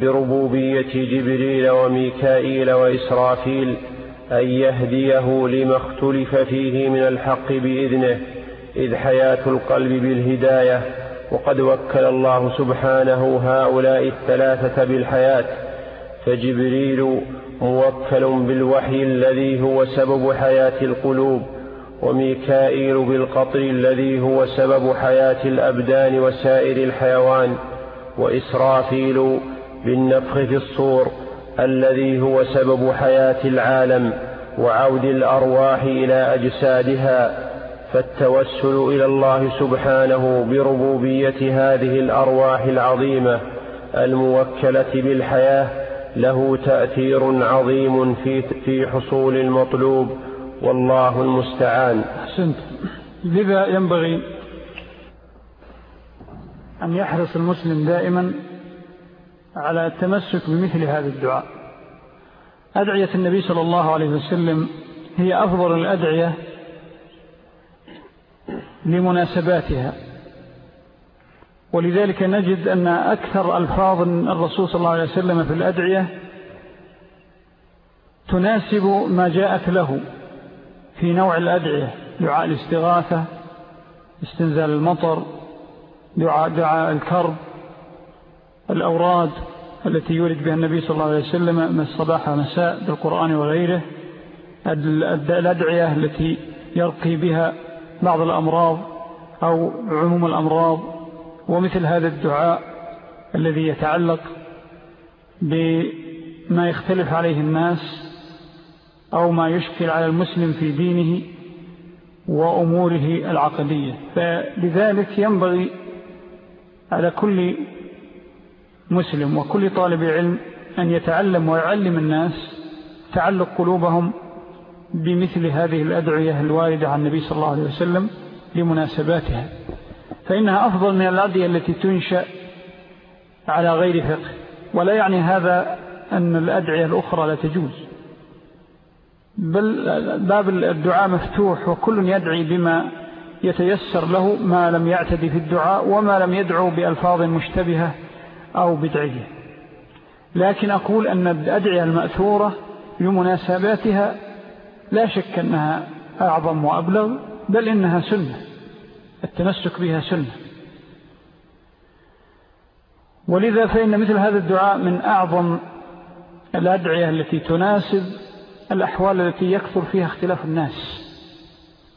بربوبية جبريل وميكائيل وإسرافيل أن يهديه لما اختلف فيه من الحق بإذنه إذ حياة القلب بالهداية وقد وكل الله سبحانه هؤلاء الثلاثة بالحياة فجبريل موكل بالوحي الذي هو سبب حياة القلوب وميكائيل بالقطر الذي هو سبب حياة الأبدان وسائر الحيوان وإسرافيل بالنفخ في الصور الذي هو سبب حياة العالم وعود الأرواح إلى أجسادها فالتوسل إلى الله سبحانه بربوبية هذه الأرواح العظيمة الموكلة بالحياة له تأثير عظيم في في حصول المطلوب والله المستعان. أحسنت. لذا ينبغي أن يحرص المسلم دائما على التمسك بمثل هذا الدعاء. أدعية النبي صلى الله عليه وسلم هي أفضل الأدعية لمناسباتها. ولذلك نجد أن أكثر ألفاظ الرسول صلى الله عليه وسلم في الأدعية تناسب ما جاءت له في نوع الأدعية دعاء الاستغاثة استنزال المطر دعاء, دعاء الكرب. الأوراد التي يولد بها النبي صلى الله عليه وسلم من الصباح ومساء بالقرآن وغيره الأدعية التي يرقي بها بعض الأمراض أو عموم الأمراض ومثل هذا الدعاء الذي يتعلق بما يختلف عليه الناس أو ما يشكل على المسلم في دينه وأموره العقدية. فلذلك ينبغي على كل مسلم وكل طالب علم أن يتعلم ويعلم الناس تعلق قلوبهم بمثل هذه الأدعية الواردة عن النبي صلى الله عليه وسلم لمناسباتها. فإنها أفضل من الأدعية التي تنشأ على غير فقه ولا يعني هذا أن الأدعية الأخرى لا تجوز. بل باب الدعاء مفتوح وكل يدعي بما يتيسر له ما لم يعتدي في الدعاء وما لم يدعو بألفاظ مشتبهة. أو بدعية. لكن أقول أن الأدعية المأثورة لمناسباتها لا شك أنها أعظم وأبلغ بل إنها سنة. التمسك بها سنة. ولذا فإن مثل هذا الدعاء من أعظم الأدعية التي تناسب الأحوال التي يكثر فيها اختلاف الناس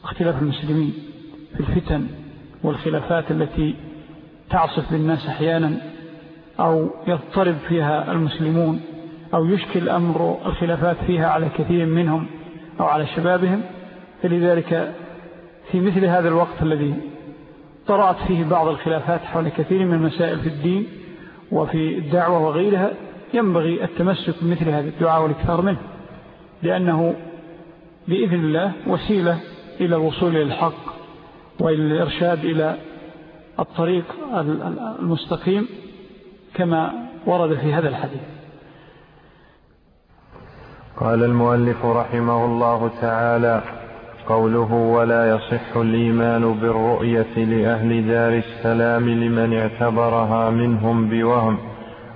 اختلاف المسلمين في الفتن والخلافات التي تعصف بالناس أحيانا. أو يضطرب فيها المسلمون أو يشكل أمر الخلافات فيها على كثير منهم أو على شبابهم فلذلك في مثل هذا الوقت الذي طرأت فيه بعض الخلافات حول كثير من المسائل في الدين وفي الدعوة وغيرها ينبغي التمسك بمثل هذا الدعاء والإكثار منه لأنه بإذن الله وسيلة إلى الوصول إلى الحق وإلى الإرشاد إلى الطريق المستقيم. كما ورد في هذا الحديث. قال المؤلف رحمه الله تعالى قوله ولا يصح الإيمان بالرؤية لأهل دار السلام لمن اعتبرها منهم بوهم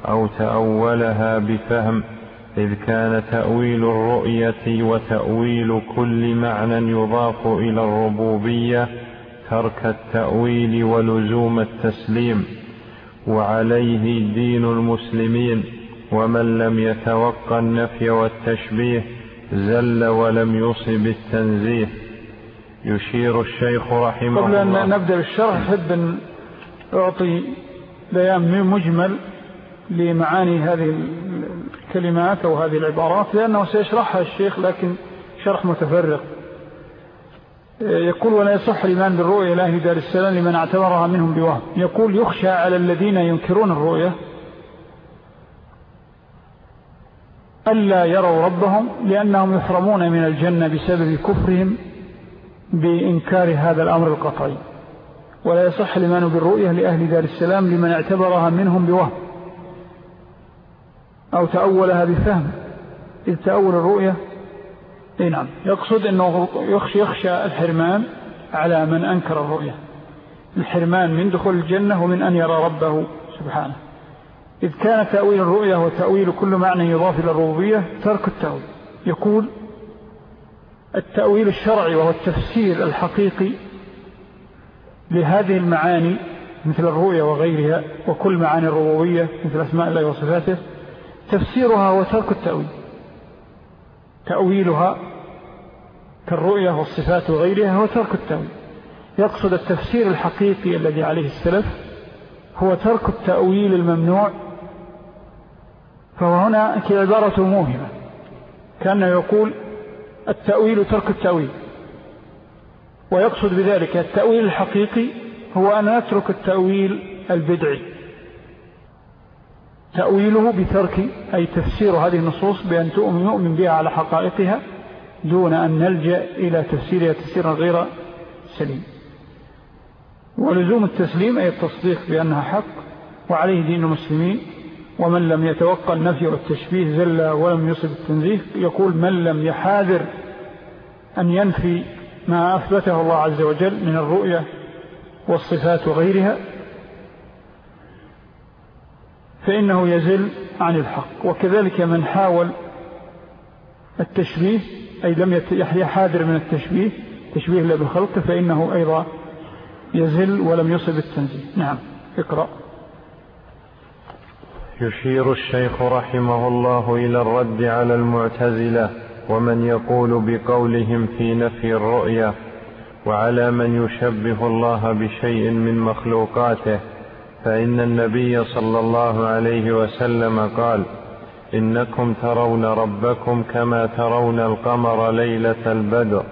أو تأولها بفهم إذ كان تأويل الرؤية وتأويل كل معنى يضاف إلى الربوبية ترك التأويل ولزوم التسليم. وعليه دين المسلمين ومن لم يتوقع النفي والتشبيه زل ولم يصب التنزيه يشير الشيخ رحمه قبل الله. أن نبدأ بالشرح أحب أن أعطي بيان مجمل لمعاني هذه الكلمات أو هذه العبارات لأنه سيشرحها الشيخ لكن شرح متفرق. يقول ولا يصح الإيمان بالرؤية لأهل دار السلام لمن اعتبرها منهم بوهم. يقول يخشى على الذين ينكرون الرؤية ألا يروا ربهم لأنهم يحرمون من الجنة بسبب كفرهم بإنكار هذا الأمر القطعي. ولا يصح الإيمان بالرؤية لأهل دار السلام لمن اعتبرها منهم بوهم. أو تأولها بفهم. إذ تأول الرؤية إي نعم. يقصد أنه يخشى, يخشى الحرمان على من أنكر الرؤية. الحرمان من دخول الجنة ومن أن يرى ربه سبحانه. إذ كان تأويل الرؤية وتأويل كل معنى يضاف إلى الربوبية ترك التأويل. يقول التأويل الشرعي وهو التفسير الحقيقي لهذه المعاني مثل الرؤية وغيرها وكل معاني الربوبية مثل أسماء الله وصفاته تفسيرها هو ترك التأويل. تأويلها كالرؤية والصفات وغيرها هو ترك التأويل. يقصد التفسير الحقيقي الذي عليه السلف هو ترك التأويل الممنوع فهو هنا كعبارة موهمة كأن يقول التأويل ترك التأويل. ويقصد بذلك التأويل الحقيقي هو أن نترك التأويل البدعي. تأويله بترك أي تفسير هذه النصوص بأن تؤمن بها على حقائقها دون أن نلجأ إلى تفسيرها تفسيرا غير سليم. ولزوم التسليم أي التصديق بأنها حق وعليه دين المسلمين ومن لم يتوقع النفي والتشبيه زل ولم يصب التنزيه يقول من لم يحاذر أن ينفي ما أثبته الله عز وجل من الرؤية والصفات وغيرها فإنه يزل عن الحق. وكذلك من حاول التشبيه أي لم يحاذر من التشبيه تشبيه الله بخلقه فإنه أيضا يزل ولم يصب التنزيه. نعم اقرأ. يشير الشيخ رحمه الله إلى الرد على المعتزلة ومن يقول بقولهم في نفي الرؤية وعلى من يشبه الله بشيء من مخلوقاته. فإن النبي صلى الله عليه وسلم قال إنكم ترون ربكم كما ترون القمر ليلة البدر.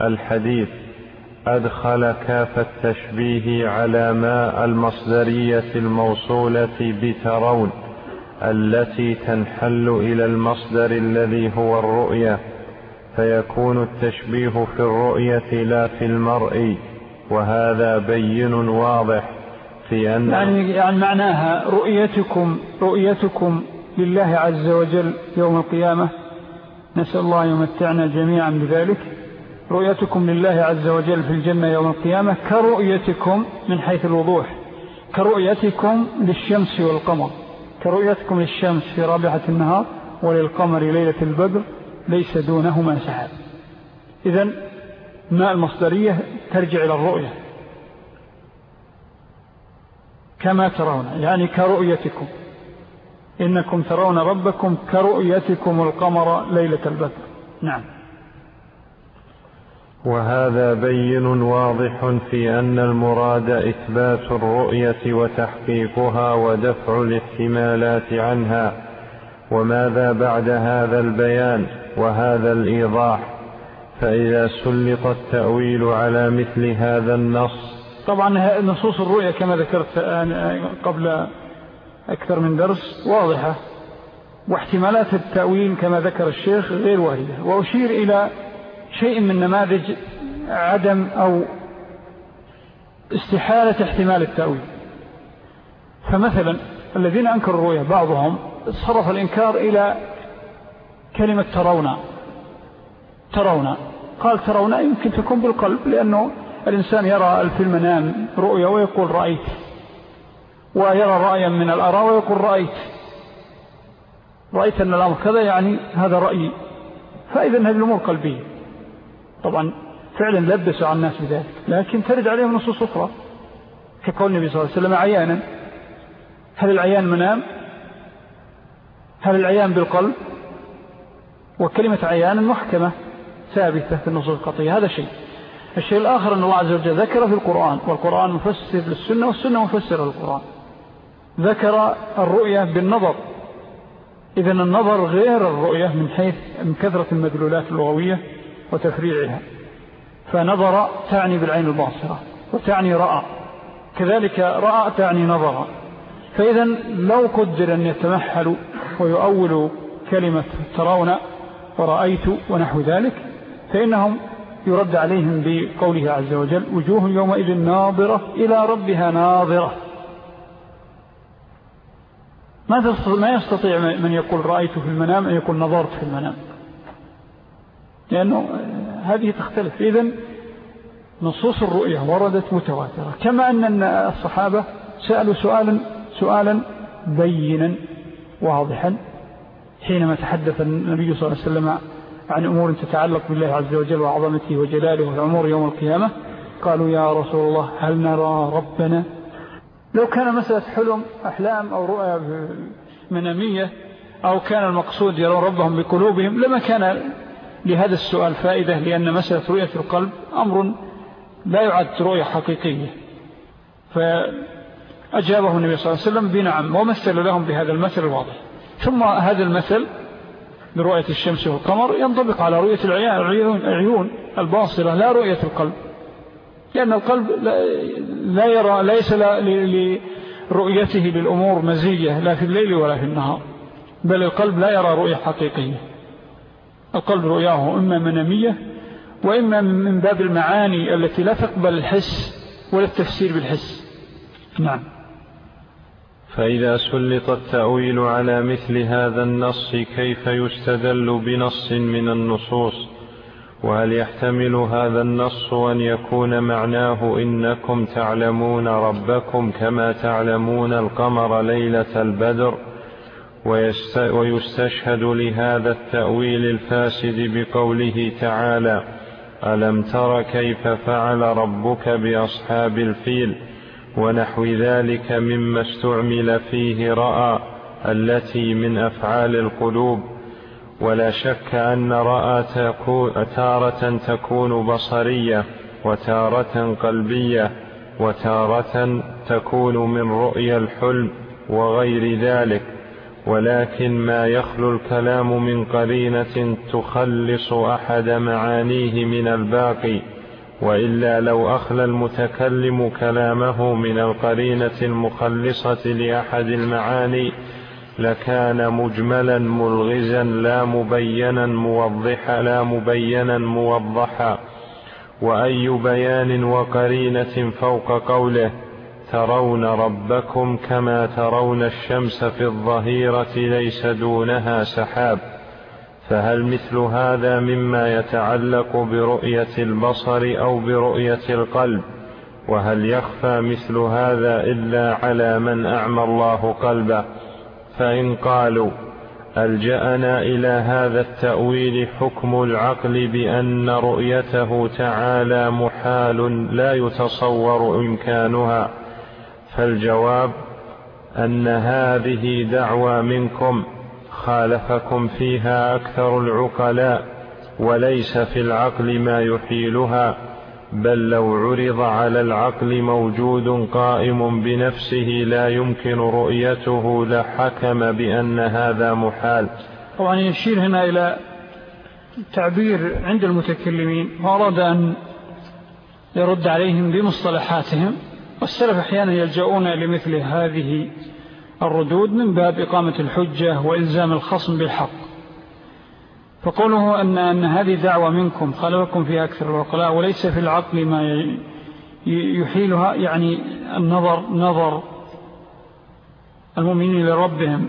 الحديث أدخل كاف التشبيه على ما المصدرية الموصولة بترون التي تنحل إلى المصدر الذي هو الرؤية فيكون التشبيه في الرؤية لا في المرء وهذا بين واضح. في أن يعني, يعني معناها رؤيتكم رؤيتكم لله عز وجل يوم القيامة. نسأل الله يمتعنا جميعا بذلك. رؤيتكم لله عز وجل في الجنة يوم القيامة كرؤيتكم من حيث الوضوح كرؤيتكم للشمس والقمر كرؤيتكم للشمس في رابعة النهار وللقمر ليلة البدر ليس دونهما سحاب. إذن ما المصدرية ترجع إلى الرؤية. كما ترون يعني كرؤيتكم. إنكم ترون ربكم كرؤيتكم القمر ليلة البدر. نعم. وهذا بين واضح في أن المراد إثبات الرؤية وتحقيقها ودفع الاحتمالات عنها. وماذا بعد هذا البيان وهذا الإيضاح؟ فإذا سلط التأويل على مثل هذا النص طبعا نصوص الرؤية كما ذكرت قبل أكثر من درس واضحة. واحتمالات التأويل كما ذكر الشيخ غير واردة. وأشير إلى شيء من نماذج عدم أو استحالة احتمال التأويل. فمثلا الذين أنكروا الرؤية بعضهم صرف الإنكار إلى كلمة ترون. ترون. قال ترون يمكن تكون بالقلب لأنه الإنسان يرى في المنام رؤية ويقول رأيت ويرى رأيا من الأراء ويقول رأيت. رأيت أن الأمر كذا يعني هذا رأيي. فإذا هذه الأمور قلبية. طبعا فعلا لبسوا على الناس بذلك لكن ترد عليهم نصوص أخرى. كقول النبي صلى الله عليه وسلم عيانا. هل العيان منام؟ هل العيان بالقلب؟ وكلمة عيانا محكمة ثابتة في النصوص القطية هذا شيء. الشيء الآخر أن الله عز وجل ذكر في القرآن والقرآن مفسر للسنة والسنة مفسر للقرآن. ذكر الرؤية بالنظر. إذا النظر غير الرؤية من حيث من كثرة المدلولات اللغوية وتفريعها. فنظر تعني بالعين الباصرة وتعني رأى. كذلك رأى تعني نظر. فإذا لو قدر أن يتمحلوا ويؤولوا كلمة ترون ورأيت ونحو ذلك فإنهم يرد عليهم بقوله عز وجل وجوه يومئذ ناظرة إلى ربها ناظرة. ما يستطيع من يقول رأيت في المنام أن يقول نظرت في المنام لأنه هذه تختلف. إذن نصوص الرؤية وردت متواترة. كما أن الصحابة سألوا سؤالا سؤالا بينا واضحا حينما تحدث النبي صلى الله عليه وسلم عن أمور تتعلق بالله عز وجل وعظمته وجلاله والأمور يوم القيامة قالوا يا رسول الله هل نرى ربنا؟ لو كان مسألة حلم أحلام أو رؤية منامية أو كان المقصود يرون ربهم بقلوبهم لما كان لهذا السؤال فائدة لأن مسألة رؤية القلب أمر لا يعد رؤية حقيقية. فأجابه النبي صلى الله عليه وسلم بنعم ومثل لهم بهذا المثل الواضح. ثم هذا المثل برؤية الشمس والقمر ينطبق على رؤية العيون الباصرة لا رؤية القلب. لأن القلب لا يرى ليس لرؤيته للأمور مزية لا في الليل ولا في النهار. بل القلب لا يرى رؤية حقيقية. القلب رؤياه إما منامية وإما من باب المعاني التي لا تقبل الحس ولا التفسير بالحس. نعم. فإذا سلط التأويل على مثل هذا النص كيف يستدل بنص من النصوص؟ وهل يحتمل هذا النص أن يكون معناه إنكم تعلمون ربكم كما تعلمون القمر ليلة البدر ويستشهد لهذا التأويل الفاسد بقوله تعالى ألم تر كيف فعل ربك بأصحاب الفيل؟ ونحو ذلك مما استعمل فيه رأى التي من أفعال القلوب ولا شك أن رأى تارة تكون بصرية وتارة قلبية وتارة تكون من رؤيا الحلم وغير ذلك. ولكن ما يخلو الكلام من قرينة تخلص أحد معانيه من الباقي. وإلا لو أخلى المتكلم كلامه من القرينة المخلصة لأحد المعاني لكان مجملا ملغزا لا مبينا موضحا لا مبينا موضحا. وأي بيان وقرينة فوق قوله ترون ربكم كما ترون الشمس في الظهيرة ليس دونها سحاب. فهل مثل هذا مما يتعلق برؤية البصر أو برؤية القلب؟ وهل يخفى مثل هذا إلا على من أعمى الله قلبه؟ فإن قالوا ألجأنا إلى هذا التأويل حكم العقل بأن رؤيته تعالى محال لا يتصور إمكانها. فالجواب أن هذه دعوى منكم. خالفكم فيها أكثر العقلاء وليس في العقل ما يحيلها بل لو عرض على العقل موجود قائم بنفسه لا يمكن رؤيته لحكم بأن هذا محال. طبعا يشير هنا إلى تعبير عند المتكلمين وأراد أن يرد عليهم بمصطلحاتهم والسلف أحيانا يلجؤون لمثل هذه الردود من باب إقامة الحجة وإلزام الخصم بالحق. فقوله أن, أن هذه دعوة منكم خلقكم في أكثر الوقلاء وليس في العقل ما يحيلها يعني النظر نظر المؤمنين لربهم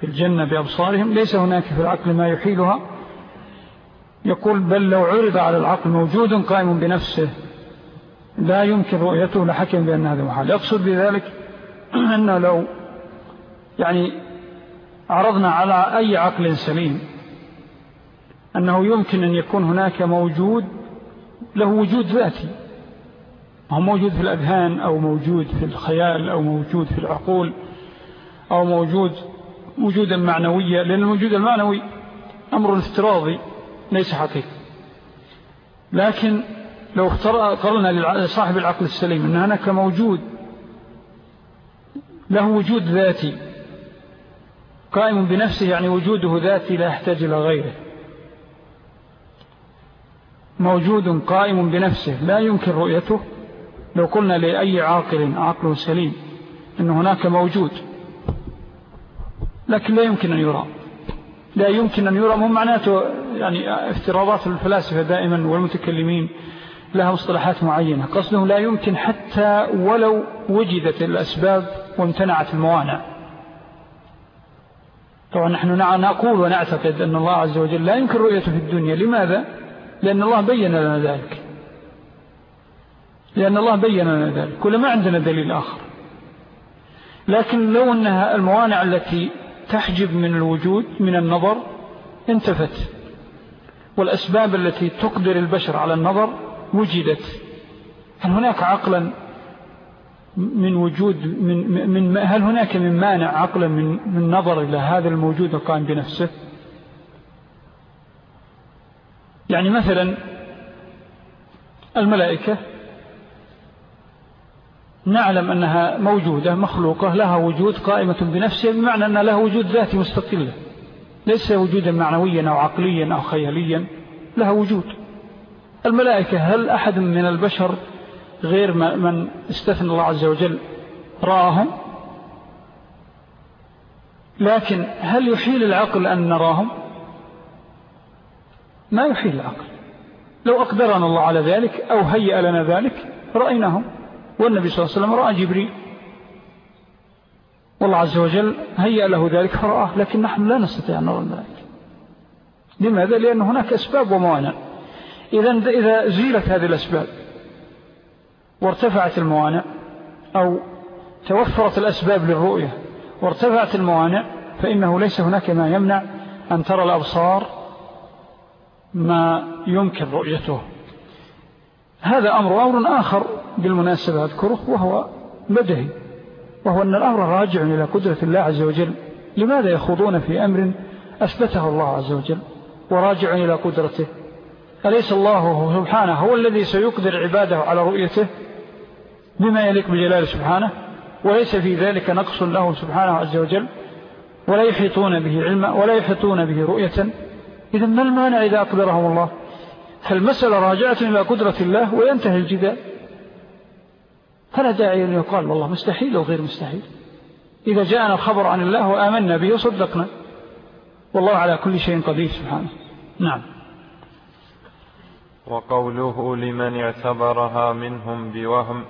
في الجنة بأبصارهم ليس هناك في العقل ما يحيلها. يقول بل لو عرض على العقل موجود قائم بنفسه لا يمكن رؤيته لحكم بأن هذا محال. يقصد بذلك أنه لو يعني عرضنا على أي عقل سليم أنه يمكن أن يكون هناك موجود له وجود ذاتي هو موجود في الأذهان أو موجود في الخيال أو موجود في العقول أو موجود وجودا معنويا لأن الوجود المعنوي أمر افتراضي ليس حقيقي. لكن لو قرنا لصاحب العقل السليم أن هناك موجود له وجود ذاتي. قائم بنفسه يعني وجوده ذاتي لا يحتاج إلى غيره. موجود قائم بنفسه. لا يمكن رؤيته. لو قلنا لأي عاقل عقل سليم أن هناك موجود. لكن لا يمكن أن يرى. لا يمكن أن يرى مو معناته يعني افتراضات الفلاسفة دائما والمتكلمين لها مصطلحات معينة. قصده لا يمكن حتى ولو وجدت الأسباب وامتنعت الموانع. طبعا نحن نقول ونعتقد أن الله عز وجل لا يمكن رؤيته في الدنيا. لماذا؟ لأن الله بين لنا ذلك. لأن الله بين لنا ذلك. كل ما عندنا دليل آخر. لكن لو أنها الموانع التي تحجب من الوجود من النظر انتفت. والأسباب التي تقدر البشر على النظر وجدت. هل هناك عقلا من وجود من من هل هناك من مانع عقلا من من نظر إلى هذا الموجود القائم بنفسه؟ يعني مثلا الملائكة نعلم أنها موجودة مخلوقة لها وجود قائمة بنفسها بمعنى أن لها وجود ذاتي مستقلة. ليس وجودا معنويا أو عقليا أو خياليا لها وجود. الملائكة هل أحد من البشر غير من استثنى الله عز وجل راهم. لكن هل يحيل العقل أن نراهم؟ ما يحيل العقل. لو أقدرنا الله على ذلك أو هيأ لنا ذلك رأيناهم. والنبي صلى الله عليه وسلم رأى جبريل. والله عز وجل هيأ له ذلك فرآه. لكن نحن لا نستطيع أن نرى الملائكة لماذا؟ لأن هناك أسباب وموانع. إذا إذا زيلت هذه الأسباب. وارتفعت الموانع أو توفرت الأسباب للرؤية. وارتفعت الموانع فإنه ليس هناك ما يمنع أن ترى الأبصار ما يمكن رؤيته. هذا أمر أمر آخر بالمناسبة أذكره وهو بدهي وهو أن الأمر راجع إلى قدرة الله عز وجل. لماذا يخوضون في أمر أثبته الله عز وجل وراجع إلى قدرته؟ أليس الله سبحانه هو الذي سيقدر عباده على رؤيته؟ بما يليق بجلاله سبحانه وليس في ذلك نقص له سبحانه عز وجل ولا يحيطون به علما ولا يحيطون به رؤية. إذا ما المانع إذا أقدرهم الله؟ فالمسألة راجعة إلى قدرة الله وينتهي الجدال. فلا داعي أن يقال والله مستحيل أو غير مستحيل. إذا جاءنا الخبر عن الله وآمنا به وصدقنا والله على كل شيء قدير سبحانه. نعم. وقوله لمن اعتبرها منهم بوهم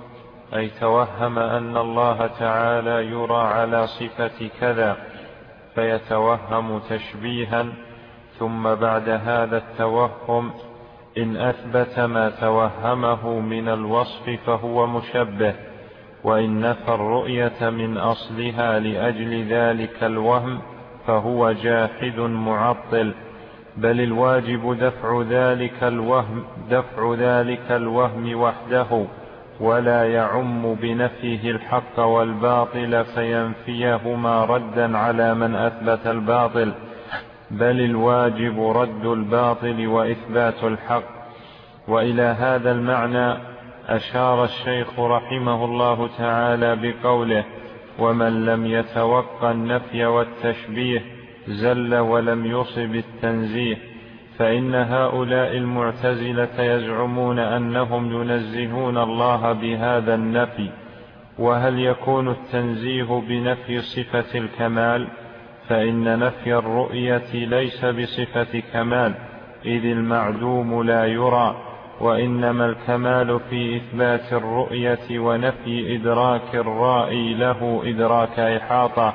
أي توهم أن الله تعالى يرى على صفة كذا فيتوهم تشبيها ثم بعد هذا التوهم إن أثبت ما توهمه من الوصف فهو مشبه وإن نفى الرؤية من أصلها لأجل ذلك الوهم فهو جاحد معطل بل الواجب دفع ذلك الوهم دفع ذلك الوهم وحده. ولا يعم بنفيه الحق والباطل فينفيهما ردا على من أثبت الباطل بل الواجب رد الباطل وإثبات الحق. وإلى هذا المعنى أشار الشيخ رحمه الله تعالى بقوله ومن لم يتوقع النفي والتشبيه زل ولم يصب التنزيه فإن هؤلاء المعتزلة يزعمون أنهم ينزهون الله بهذا النفي وهل يكون التنزيه بنفي صفة الكمال؟ فإن نفي الرؤية ليس بصفة كمال إذ المعدوم لا يرى وإنما الكمال في إثبات الرؤية ونفي إدراك الرائي له إدراك إحاطة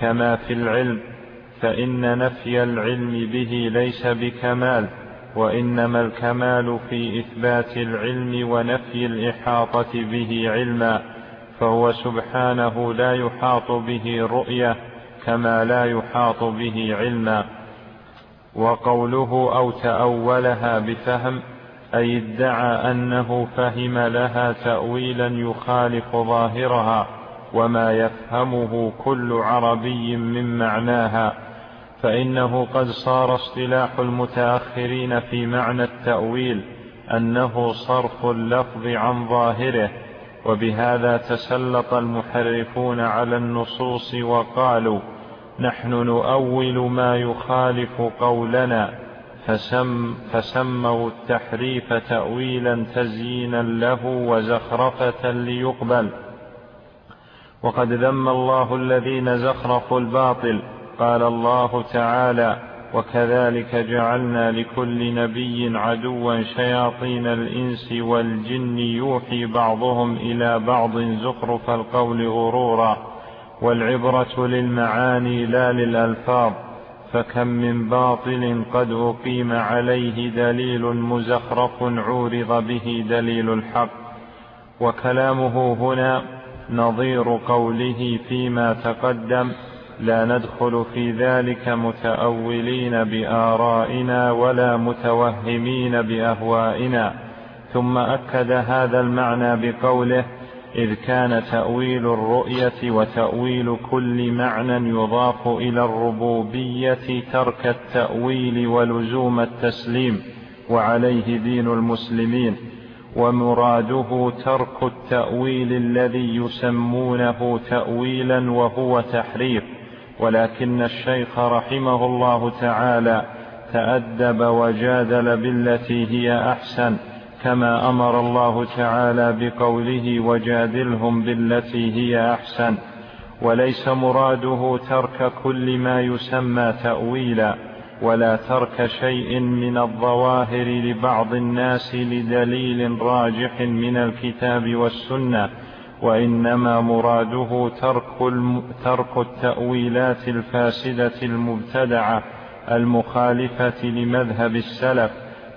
كما في العلم. فإن نفي العلم به ليس بكمال وإنما الكمال في إثبات العلم ونفي الإحاطة به علما فهو سبحانه لا يحاط به رؤية كما لا يحاط به علما. وقوله أو تأولها بفهم أي ادعى أنه فهم لها تأويلا يخالف ظاهرها وما يفهمه كل عربي من معناها. فإنه قد صار اصطلاح المتأخرين في معنى التأويل أنه صرف اللفظ عن ظاهره وبهذا تسلط المحرفون على النصوص وقالوا نحن نؤول ما يخالف قولنا فسم فسموا التحريف تأويلا تزيينا له وزخرفة ليقبل. وقد ذم الله الذين زخرفوا الباطل قال الله تعالى وكذلك جعلنا لكل نبي عدوا شياطين الإنس والجن يوحي بعضهم إلى بعض زخرف القول غرورا والعبرة للمعاني لا للألفاظ فكم من باطل قد أقيم عليه دليل مزخرف عورض به دليل الحق. وكلامه هنا نظير قوله فيما تقدم لا ندخل في ذلك متأولين بآرائنا ولا متوهمين بأهوائنا. ثم أكد هذا المعنى بقوله إذ كان تأويل الرؤية وتأويل كل معنى يضاف إلى الربوبية ترك التأويل ولزوم التسليم وعليه دين المسلمين. ومراده ترك التأويل الذي يسمونه تأويلا وهو تحريف. ولكن الشيخ رحمه الله تعالى تأدب وجادل بالتي هي أحسن كما أمر الله تعالى بقوله وجادلهم بالتي هي أحسن. وليس مراده ترك كل ما يسمى تأويلا ولا ترك شيء من الظواهر لبعض الناس لدليل راجح من الكتاب والسنة. وإنما مراده ترك, ترك التأويلات الفاسدة المبتدعة المخالفة لمذهب السلف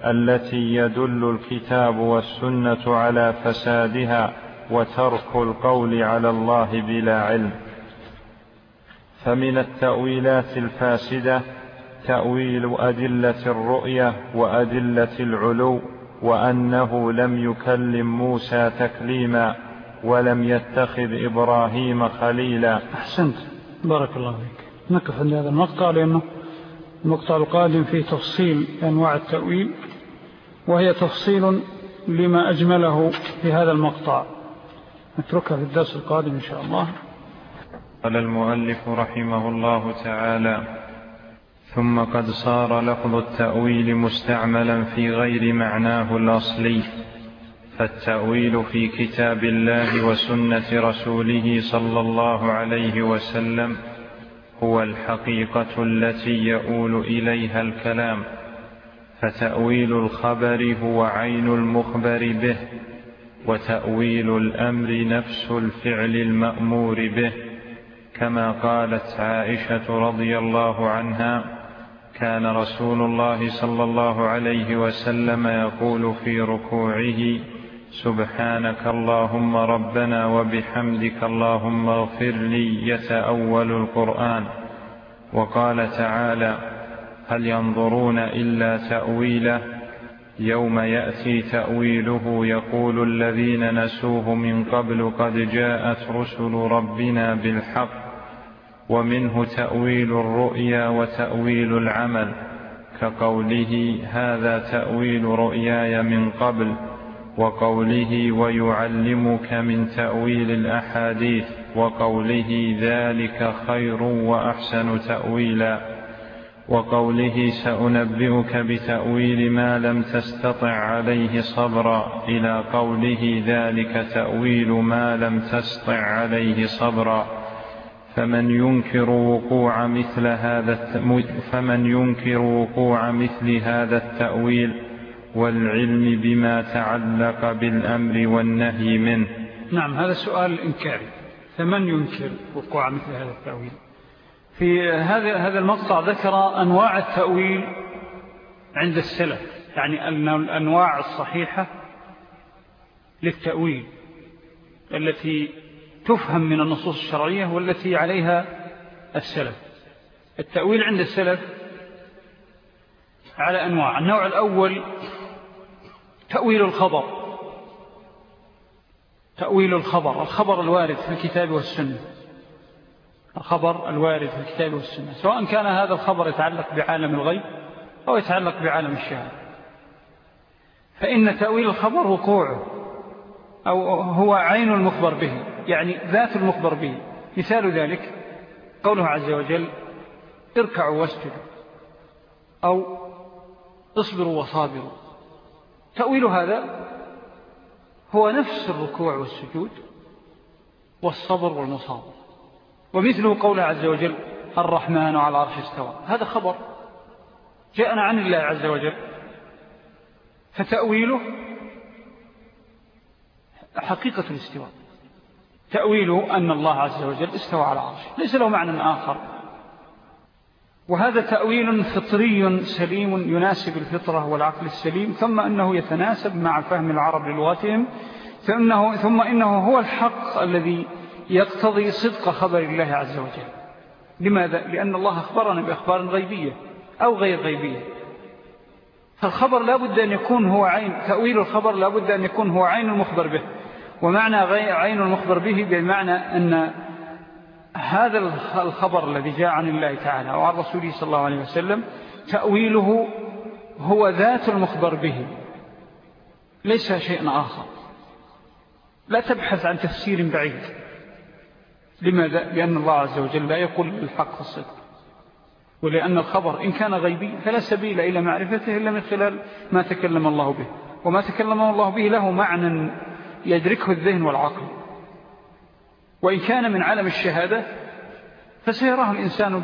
التي يدل الكتاب والسنة على فسادها وترك القول على الله بلا علم. فمن التأويلات الفاسدة تأويل أدلة الرؤية وأدلة العلو وأنه لم يكلم موسى تكليما ولم يتخذ إبراهيم خليلا. أحسنت. بارك الله فيك. نقف عند هذا المقطع لأنه المقطع القادم فيه تفصيل أنواع التأويل وهي تفصيل لما أجمله في هذا المقطع. نتركها في الدرس القادم إن شاء الله. قال المؤلف رحمه الله تعالى ثم قد صار لفظ التأويل مستعملا في غير معناه الأصلي. فالتأويل في كتاب الله وسنة رسوله صلى الله عليه وسلم هو الحقيقة التي يؤول إليها الكلام فتأويل الخبر هو عين المخبر به وتأويل الأمر نفس الفعل المأمور به كما قالت عائشة رضي الله عنها كان رسول الله صلى الله عليه وسلم يقول في ركوعه سبحانك اللهم ربنا وبحمدك اللهم اغفر لي يتأول القرآن وقال تعالى هل ينظرون إلا تأويله يوم يأتي تأويله يقول الذين نسوه من قبل قد جاءت رسل ربنا بالحق ومنه تأويل الرؤيا وتأويل العمل كقوله هذا تأويل رؤياي من قبل وقوله ويعلمك من تأويل الأحاديث وقوله ذلك خير وأحسن تأويلا. وقوله سأنبئك بتأويل ما لم تستطع عليه صبرا إلى قوله ذلك تأويل ما لم تستطع عليه صبرا. فمن ينكر وقوع مثل هذا فمن ينكر وقوع مثل هذا التأويل والعلم بما تعلق بالأمر والنهي منه. نعم هذا سؤال إنكاري فمن ينكر وقوع مثل هذا التأويل؟ في هذا هذا المقطع ذكر أنواع التأويل عند السلف يعني الأنواع الصحيحة للتأويل التي تفهم من النصوص الشرعية والتي عليها السلف. التأويل عند السلف على أنواع. النوع الأول تأويل الخبر. تأويل الخبر الخبر الوارد في الكتاب والسنة. الخبر الوارد في الكتاب والسنة. سواء كان هذا الخبر يتعلق بعالم الغيب أو يتعلق بعالم الشهادة فإن تأويل الخبر وقوعه أو هو عين المخبر به يعني ذات المخبر به. مثال ذلك قوله عز وجل اركعوا واسجدوا أو اصبروا وصابروا تأويل هذا هو نفس الركوع والسجود والصبر والمصابر ومثله قوله عز وجل الرحمن على عرش استوى. هذا خبر. جاءنا عن الله عز وجل. فتأويله حقيقة الاستواء. تأويله أن الله عز وجل استوى على عرش ليس له معنى آخر. وهذا تأويل فطري سليم يناسب الفطرة والعقل السليم ثم أنه يتناسب مع فهم العرب للغتهم ثم, ثم إنه هو الحق الذي يقتضي صدق خبر الله عز وجل لماذا؟ لأن الله أخبرنا بأخبار غيبية أو غير غيبية فالخبر لا بد أن يكون هو عين تأويل الخبر لا بد أن يكون هو عين المخبر به ومعنى عين المخبر به بمعنى أن هذا الخبر الذي جاء عن الله تعالى وعن رسوله صلى الله عليه وسلم تأويله هو ذات المخبر به ليس شيء آخر. لا تبحث عن تفسير بعيد. لماذا؟ لأن الله عز وجل لا يقول الحق الصدق. ولأن الخبر إن كان غيبي فلا سبيل إلى معرفته إلا من خلال ما تكلم الله به. وما تكلم الله به له معنى يدركه الذهن والعقل. وإن كان من عالم الشهادة فسيراه الإنسان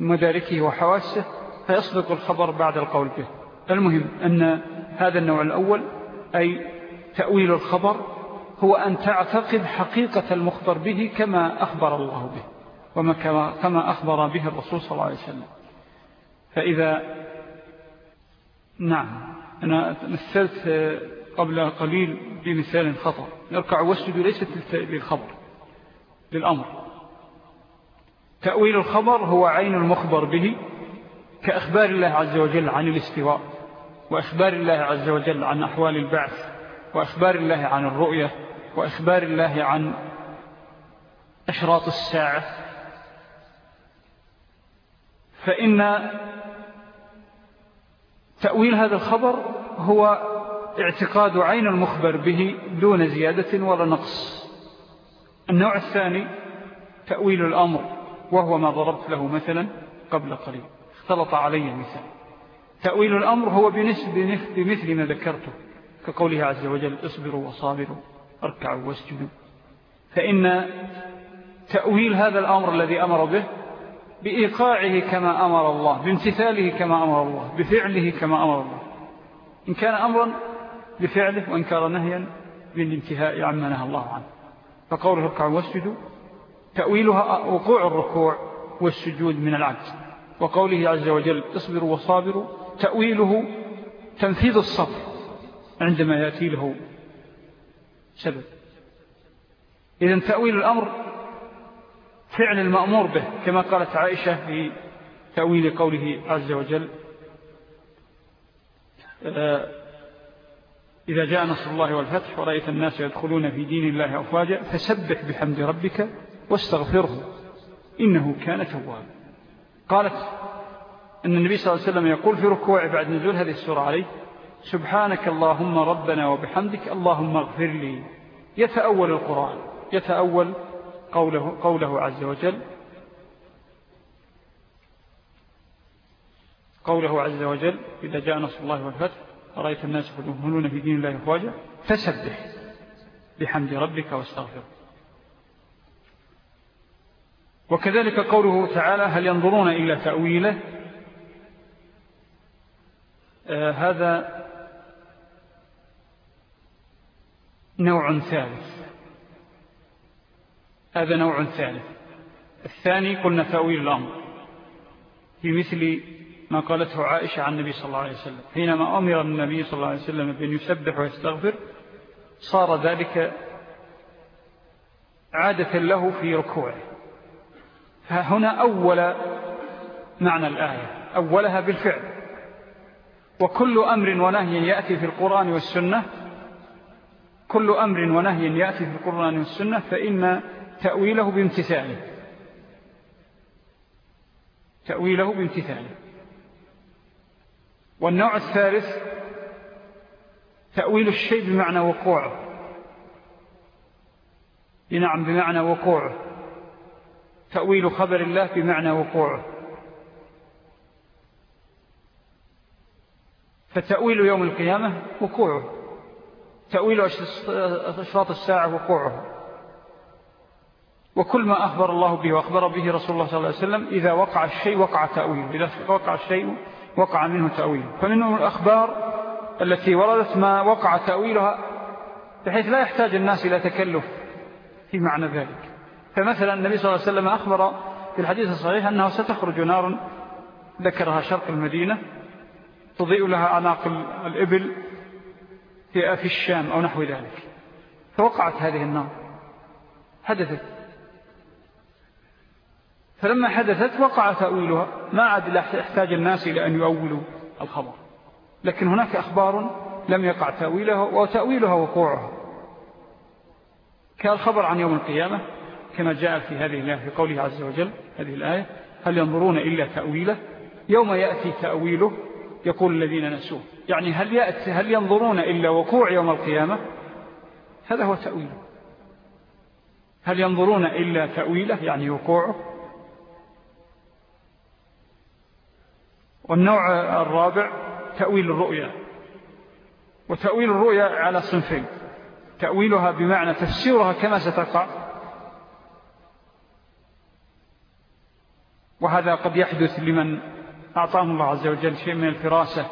بمداركه وحواسه فيصدق الخبر بعد القول به. المهم أن هذا النوع الأول أي تأويل الخبر هو أن تعتقد حقيقة المخبر به كما أخبر الله به وما كما أخبر به الرسول صلى الله عليه وسلم. فإذا نعم أنا مثلت قبل قليل بمثال خطأ. يركع واسجد ليست للخبر للأمر. تأويل الخبر هو عين المخبر به كأخبار الله عز وجل عن الاستواء وأخبار الله عز وجل عن أحوال البعث وأخبار الله عن الرؤية وأخبار الله عن أشراط الساعة. فإن تأويل هذا الخبر هو اعتقاد عين المخبر به دون زيادة ولا نقص. النوع الثاني تأويل الأمر وهو ما ضربت له مثلا قبل قليل. اختلط علي المثال. تأويل الأمر هو بمثل ما ذكرته كقوله عز وجل اصبروا وصابروا اركعوا واسجدوا. فإن تأويل هذا الأمر الذي أمر به بإيقاعه كما أمر الله بامتثاله كما أمر الله بفعله كما أمر الله. إن كان أمرا بفعله وإن كان نهيا بالانتهاء عما نهى الله عنه. فقوله اركعوا واسجدوا تأويلها وقوع الركوع والسجود من العبد وقوله عز وجل اصبروا وصابروا تأويله تنفيذ الصبر عندما يأتي له سبب. إذن تأويل الأمر فعل المأمور به كما قالت عائشة في تأويل قوله عز وجل آه، إذا جاء نصر الله والفتح ورأيت الناس يدخلون في دين الله أفواجا فسبح بحمد ربك واستغفره إنه كان توابا. قالت أن النبي صلى الله عليه وسلم يقول في ركوع بعد نزول هذه السورة عليه سبحانك اللهم ربنا وبحمدك اللهم اغفر لي. يتأول القرآن يتأول قوله, قوله عز وجل قوله عز وجل إذا جاء نصر الله والفتح رأيت الناس يدخلون في دين الله أفواجا فسبح بحمد ربك واستغفر وكذلك قوله تعالى هل ينظرون إلا تأويله؟ آه هذا نوع ثالث. هذا نوع ثالث. الثاني قلنا تأويل الأمر. في مثل ما قالته عائشة عن النبي صلى الله عليه وسلم. حينما أمر النبي صلى الله عليه وسلم بأن يسبح ويستغفر صار ذلك عادة له في ركوعه. فهنا أول معنى الآية أولها بالفعل. وكل أمر ونهي يأتي في القرآن والسنة كل أمر ونهي يأتي في القرآن والسنة فإن تأويله بامتثاله. تأويله بامتثاله. والنوع الثالث تأويل الشيء بمعنى وقوعه. نعم بمعنى وقوعه. تأويل خبر الله بمعنى وقوعه. فتأويل يوم القيامة وقوعه. تأويل أشراط الساعة وقوعه. وكل ما أخبر الله به وأخبر به رسول الله صلى الله عليه وسلم إذا وقع الشيء وقع تأويل. إذا وقع الشيء وقع منه تأويل. فمنه الأخبار التي وردت ما وقع تأويلها بحيث لا يحتاج الناس إلى تكلف في معنى ذلك. فمثلا النبي صلى الله عليه وسلم أخبر في الحديث الصحيح أنه ستخرج نار ذكرها شرق المدينة تضيء لها أعناق الإبل في الشام أو نحو ذلك. فوقعت هذه النار. حدثت. فلما حدثت وقع تأويلها. ما عاد يحتاج الناس إلى أن يؤولوا الخبر. لكن هناك أخبار لم يقع تأويلها وتأويلها وقوعها. كالخبر عن يوم القيامة كما جاء في هذه الآية في قوله عز وجل هذه الآية هل ينظرون إلا تأويله؟ يوم يأتي تأويله يقول الذين نسوه. يعني هل, يأتي هل ينظرون إلا وقوع يوم القيامة؟ هذا هو تأويله. هل ينظرون إلا تأويله؟ يعني وقوعه. والنوع الرابع تأويل الرؤيا. وتأويل الرؤيا على صنفين. تأويلها بمعنى تفسيرها كما ستقع. وهذا قد يحدث لمن أعطاهم الله عز وجل شيء من الفراسة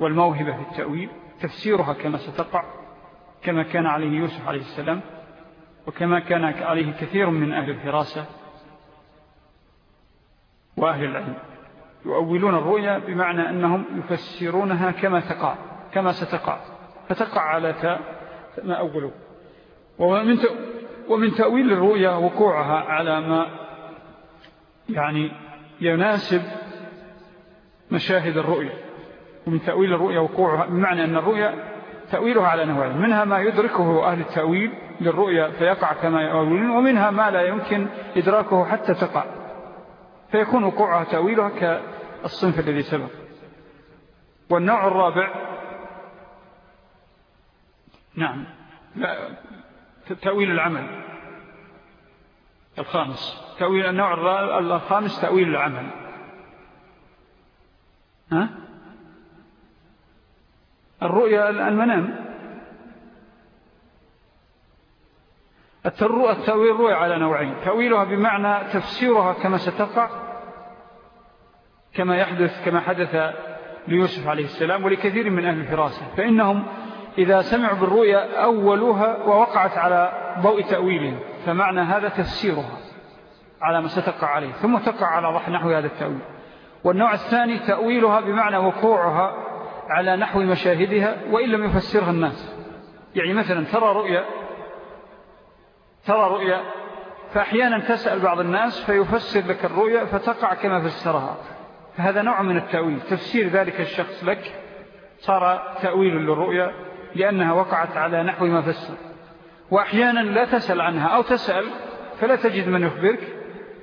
والموهبة في التأويل. تفسيرها كما ستقع كما كان عليه يوسف عليه السلام وكما كان عليه كثير من أهل الفراسة وأهل العلم. يؤولون الرؤيا بمعنى أنهم يفسرونها كما تقع كما ستقع. فتقع على ما أولوا ومن, ومن تأويل الرؤيا وقوعها على ما يعني يناسب مشاهد الرؤيا. ومن تأويل الرؤيا وقوعها بمعنى أن الرؤيا تأويلها على نوعين منها ما يدركه أهل التأويل للرؤيا فيقع كما يؤولون ومنها ما لا يمكن إدراكه حتى تقع. فيكون وقوعها تأويلها كالصنف الذي سبق. والنوع الرابع نعم لا تأويل العمل. الخامس تأويل النوع الخامس تأويل العمل. ها؟ الرؤيا المنام. التأويل الرؤيا على نوعين. تأويلها بمعنى تفسيرها كما ستقع كما يحدث كما حدث ليوسف عليه السلام ولكثير من أهل الفراسة. فإنهم إذا سمعوا بالرؤيا أولوها ووقعت على ضوء تأويلهم فمعنى هذا تفسيرها على ما ستقع عليه. ثم تقع على ضح نحو هذا التأويل. والنوع الثاني تأويلها بمعنى وقوعها على نحو مشاهدها وإن لم يفسرها الناس. يعني مثلا ترى رؤيا ترى رؤيا فأحيانا تسأل بعض الناس فيفسر لك الرؤيا فتقع كما فسرها. فهذا نوع من التأويل. تفسير ذلك الشخص لك صار تأويل للرؤيا لأنها وقعت على نحو ما فسر. وأحيانا لا تسأل عنها أو تسأل فلا تجد من يخبرك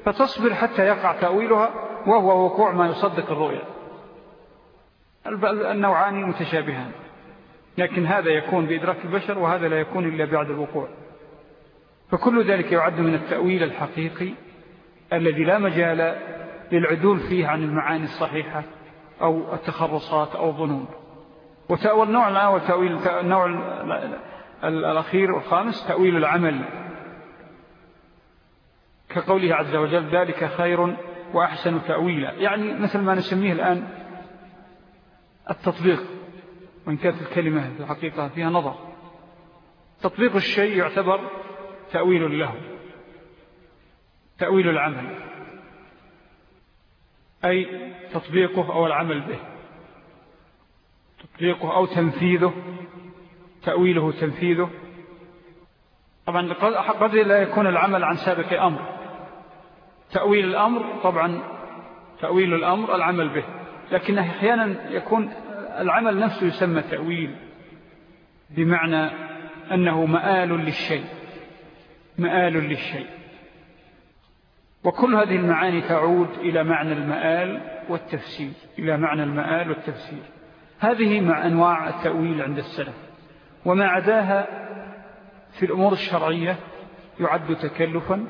فتصبر حتى يقع تأويلها وهو وقوع ما يصدق الرؤية النوعان متشابهان لكن هذا يكون بإدراك البشر وهذا لا يكون إلا بعد الوقوع. فكل ذلك يعد من التأويل الحقيقي الذي لا مجال للعدول فيه عن المعاني الصحيحة أو التخرصات أو الظنون. وتأويل نوع تأويل النوع الأخير والخامس تأويل العمل. كقوله عز وجل ذلك خير وأحسن تأويلا. يعني مثل ما نسميه الآن التطبيق. وإن كانت الكلمة في الحقيقة فيها نظر. تطبيق الشيء يعتبر تأويل له. تأويل العمل. أي تطبيقه أو العمل به. تطبيقه أو تنفيذه تأويله تنفيذه. طبعا قد لا يكون العمل عن سابق أمر. تأويل الأمر طبعا تأويل الأمر العمل به. لكن أحيانا يكون العمل نفسه يسمى تأويل بمعنى أنه مآل للشيء. مآل للشيء. وكل هذه المعاني تعود إلى معنى المآل والتفسير إلى معنى المآل والتفسير. هذه مع أنواع التأويل عند السلف. وما عداها في الأمور الشرعية يعد تكلفا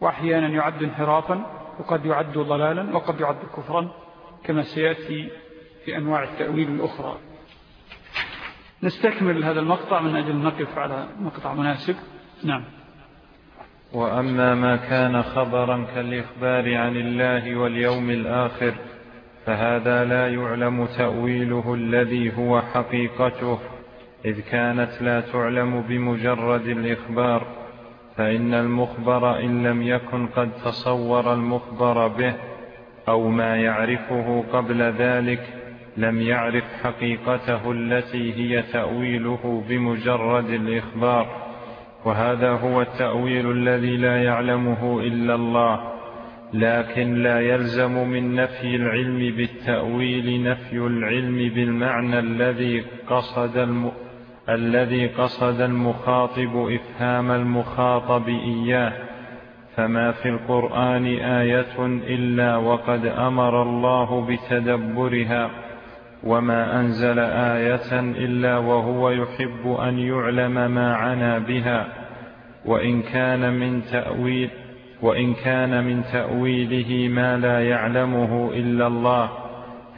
وأحيانا يعد انحرافا وقد يعد ضلالا وقد يعد كفرا كما سيأتي في أنواع التأويل الأخرى. نستكمل هذا المقطع من أجل نقف على مقطع مناسب. نعم. وأما ما كان خبرا كالإخبار عن الله واليوم الآخر فهذا لا يعلم تأويله الذي هو حقيقته. إذ كانت لا تعلم بمجرد الإخبار فإن المخبر إن لم يكن قد تصور المخبر به أو ما يعرفه قبل ذلك لم يعرف حقيقته التي هي تأويله بمجرد الإخبار. وهذا هو التأويل الذي لا يعلمه إلا الله لكن لا يلزم من نفي العلم بالتأويل نفي العلم بالمعنى الذي قصد الم... الذي قصد المخاطب إفهام المخاطب إياه. فما في القرآن آية إلا وقد أمر الله بتدبرها. وما أنزل آية إلا وهو يحب أن يعلم ما عنا بها وإن كان من تأويل وإن كان من تأويله ما لا يعلمه إلا الله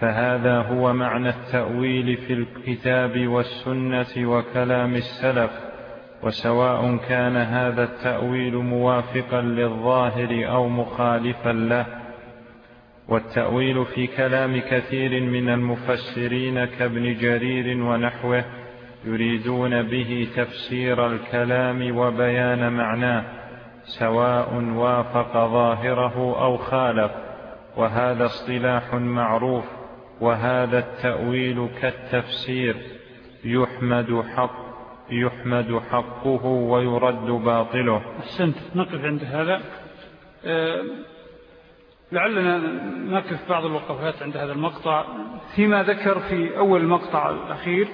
فهذا هو معنى التأويل في الكتاب والسنة وكلام السلف وسواء كان هذا التأويل موافقا للظاهر أو مخالفا له والتأويل في كلام كثير من المفسرين كابن جرير ونحوه يريدون به تفسير الكلام وبيان معناه سواء وافق ظاهره أو خالف وهذا اصطلاح معروف وهذا التأويل كالتفسير يحمد حق يحمد حقه ويرد باطله. أحسنت نقف عند هذا. أه لعلنا نقف بعض الوقفات عند هذا المقطع فيما ذكر في أول المقطع الأخير.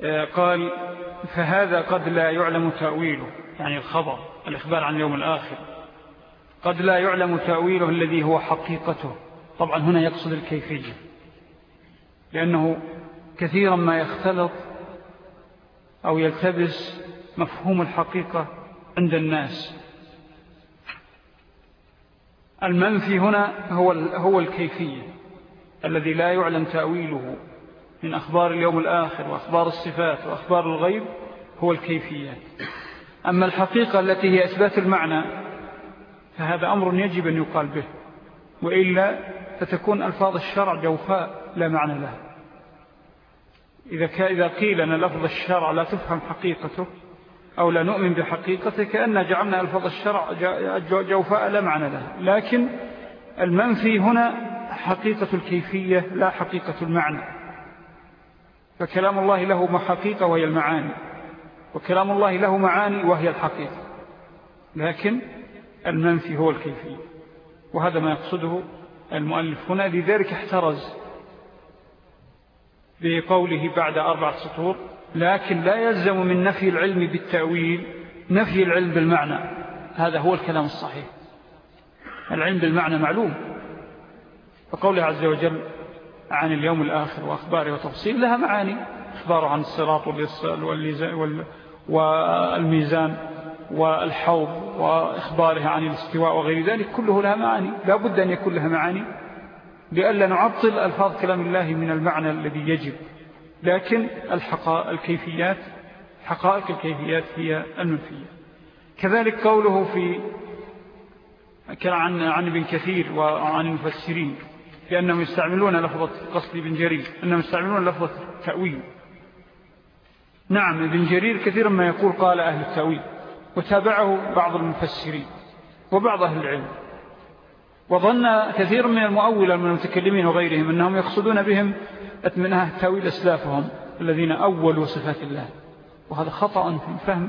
أه قال فهذا قد لا يعلم تأويله. يعني الخبر الإخبار عن اليوم الآخر. قد لا يعلم تأويله الذي هو حقيقته. طبعا هنا يقصد الكيفية لأنه كثيرا ما يختلط أو يلتبس مفهوم الحقيقة عند الناس. المنفي هنا هو, هو الكيفية الذي لا يعلم تأويله من أخبار اليوم الآخر وأخبار الصفات وأخبار الغيب هو الكيفيات أما الحقيقة التي هي إثبات المعنى فهذا أمر يجب أن يقال به وإلا فتكون ألفاظ الشرع جوفاء لا معنى لها. إذا قيل أن لفظ الشرع لا تفهم حقيقته أو لا نؤمن بحقيقته كأن جعلنا ألفاظ الشرع جوفاء لا معنى لها. لكن المنفي هنا حقيقة الكيفية لا حقيقة المعنى. فكلام الله له حقيقة وهي المعاني وكلام الله له معاني وهي الحقيقة. لكن المنفي هو الكيفية وهذا ما يقصده المؤلف هنا. لذلك احترز بقوله بعد أربعة سطور لكن لا يلزم من نفي العلم بالتأويل نفي العلم بالمعنى. هذا هو الكلام الصحيح. العلم بالمعنى معلوم. فقوله عز وجل عن اليوم الآخر وأخباره وتفصيل لها معاني. إخباره عن الصراط والميزان والحوض وإخباره عن الاستواء وغير ذلك كله لها معاني. لا بد أن يكون لها معاني. لألا نعطل ألفاظ كلام الله من المعنى الذي يجب. لكن الحقائق الكيفيات حقائق الكيفيات هي المنفية. كذلك قوله في كان عن, عن ابن كثير وعن المفسرين لأنهم يستعملون لفظة قصد ابن جرير أنهم يستعملون لفظة تأويل. نعم ابن جرير كثيرا ما يقول قال أهل التأويل وتابعه بعض المفسرين وبعض أهل العلم. وظن كثير من المؤولة من المتكلمين وغيرهم أنهم يقصدون بهم أتمنها تأويل أسلافهم الذين أولوا صفات الله. وهذا خطأ في الفهم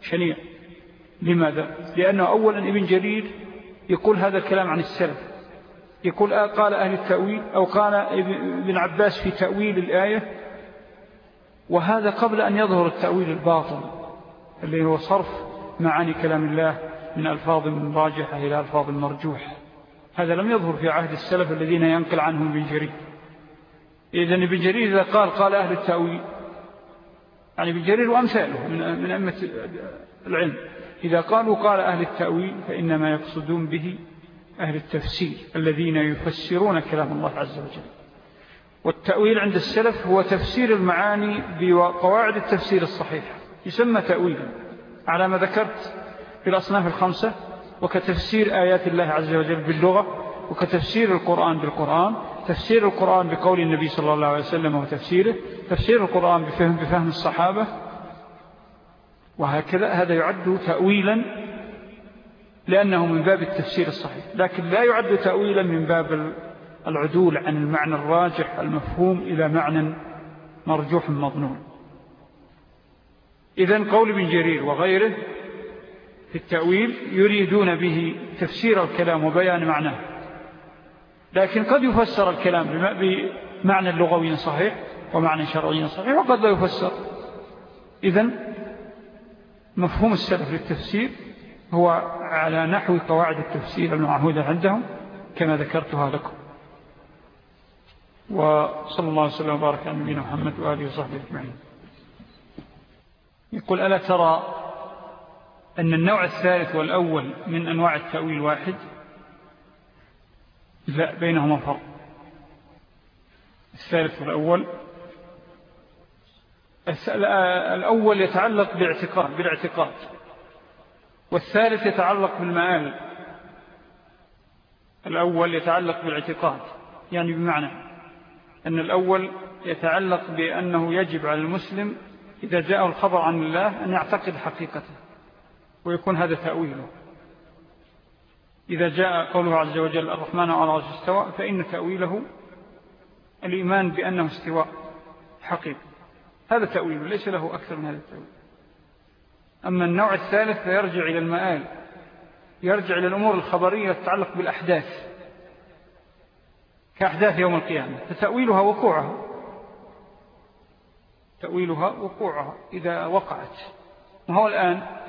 شنيع. لماذا؟ لأنه أولا ابن جرير يقول هذا الكلام عن السلف. يقول قال أهل التأويل أو قال ابن عباس في تأويل الآية وهذا قبل أن يظهر التأويل الباطل اللي هو صرف معاني كلام الله من ألفاظ راجحة إلى ألفاظ مرجوحة. هذا لم يظهر في عهد السلف الذين ينقل عنهم ابن جرير. إذن ابن جرير إذا قال قال أهل التأويل يعني ابن جرير وأمثاله من, من أمة العلم. إذا قالوا قال أهل التأويل فإنما يقصدون به أهل التفسير الذين يفسرون كلام الله عز وجل. والتأويل عند السلف هو تفسير المعاني بقواعد التفسير الصحيح. يسمى تأويلا. على ما ذكرت في الأصناف الخمسة وكتفسير آيات الله عز وجل باللغة وكتفسير القرآن بالقرآن تفسير القرآن بقول النبي صلى الله عليه وسلم وتفسيره تفسير القرآن بفهم, بفهم الصحابة وهكذا هذا يعد تأويلا لأنه من باب التفسير الصحيح. لكن لا يعد تأويلا من باب العدول عن المعنى الراجح المفهوم إلى معنى مرجوح مضنون إذن قول ابن جرير وغيره في التأويل يريدون به تفسير الكلام وبيان معناه. لكن قد يفسر الكلام بمعنى لغوي صحيح ومعنى شرعي صحيح وقد لا يفسر. إذن مفهوم السلف للتفسير هو على نحو قواعد التفسير المعهودة عندهم كما ذكرتها لكم. وصلى الله وسلم وبارك على نبينا محمد وآله وصحبه أجمعين. يقول ألا ترى أن النوع الثالث والأول من أنواع التأويل واحد؟ لا بينهما فرق. الثالث والأول. الأول يتعلق بالاعتقاد بالاعتقاد. والثالث يتعلق بالمآل. الأول يتعلق بالاعتقاد يعني بمعنى أن الأول يتعلق بأنه يجب على المسلم إذا جاء الخبر عن الله أن يعتقد حقيقته ويكون هذا تأويله. إذا جاء قوله عز وجل الرحمن على عرش استواء فإن تأويله الإيمان بأنه استواء حقيقي. هذا تأويل ليس له أكثر من هذا التأويل. أما النوع الثالث فيرجع إلى المآل يرجع إلى الأمور الخبرية تتعلق بالأحداث كأحداث يوم القيامة. فتأويلها وقوعها. تأويلها وقوعها إذا وقعت. وهو الآن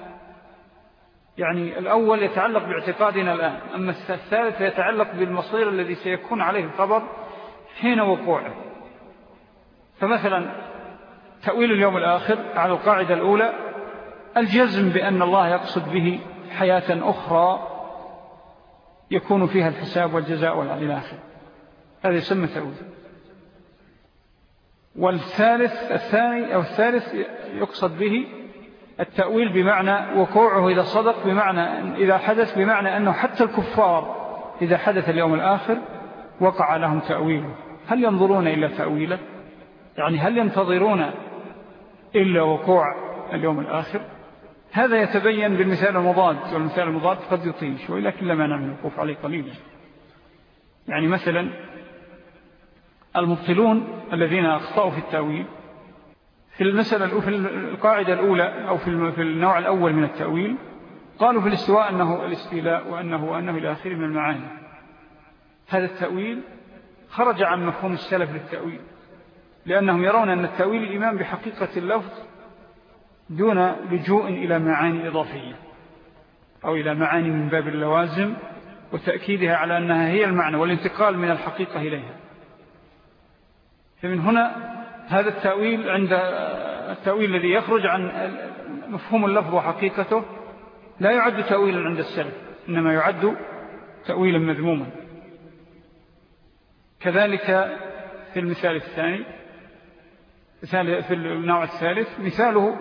يعني الأول يتعلق باعتقادنا الآن أما الثالث يتعلق بالمصير الذي سيكون عليه الخبر حين وقوعه. فمثلا تأويل اليوم الآخر على القاعدة الأولى الجزم بأن الله يقصد به حياة أخرى يكون فيها الحساب والجزاء والآخر هذا يسمى تأويل والثالث الثاني أو الثالث يقصد به التأويل بمعنى وقوعه إذا صدق بمعنى إذا حدث بمعنى أنه حتى الكفار إذا حدث اليوم الآخر وقع لهم تأويله. هل ينظرون إلى تأويله؟ يعني هل ينتظرون إلا وقوع اليوم الآخر؟ هذا يتبين بالمثال المضاد والمثال المضاد قد يطيل شوي لكن لما نعمل الوقوف عليه قليلا. يعني مثلا المبطلون الذين أخطأوا في التأويل في المسألة في القاعدة الأولى أو في النوع الأول من التأويل قالوا في الاستواء أنه الاستيلاء وأنه وأنه إلى آخر من المعاني. هذا التأويل خرج عن مفهوم السلف للتأويل لأنهم يرون أن التأويل الإيمان بحقيقة اللفظ دون لجوء إلى معاني إضافية أو إلى معاني من باب اللوازم وتأكيدها على أنها هي المعنى والانتقال من الحقيقة إليها. فمن هنا هذا التأويل عند التأويل الذي يخرج عن مفهوم اللفظ وحقيقته لا يعد تأويلا عند السلف إنما يعد تأويلا مذموما. كذلك في المثال الثاني في النوع الثالث مثاله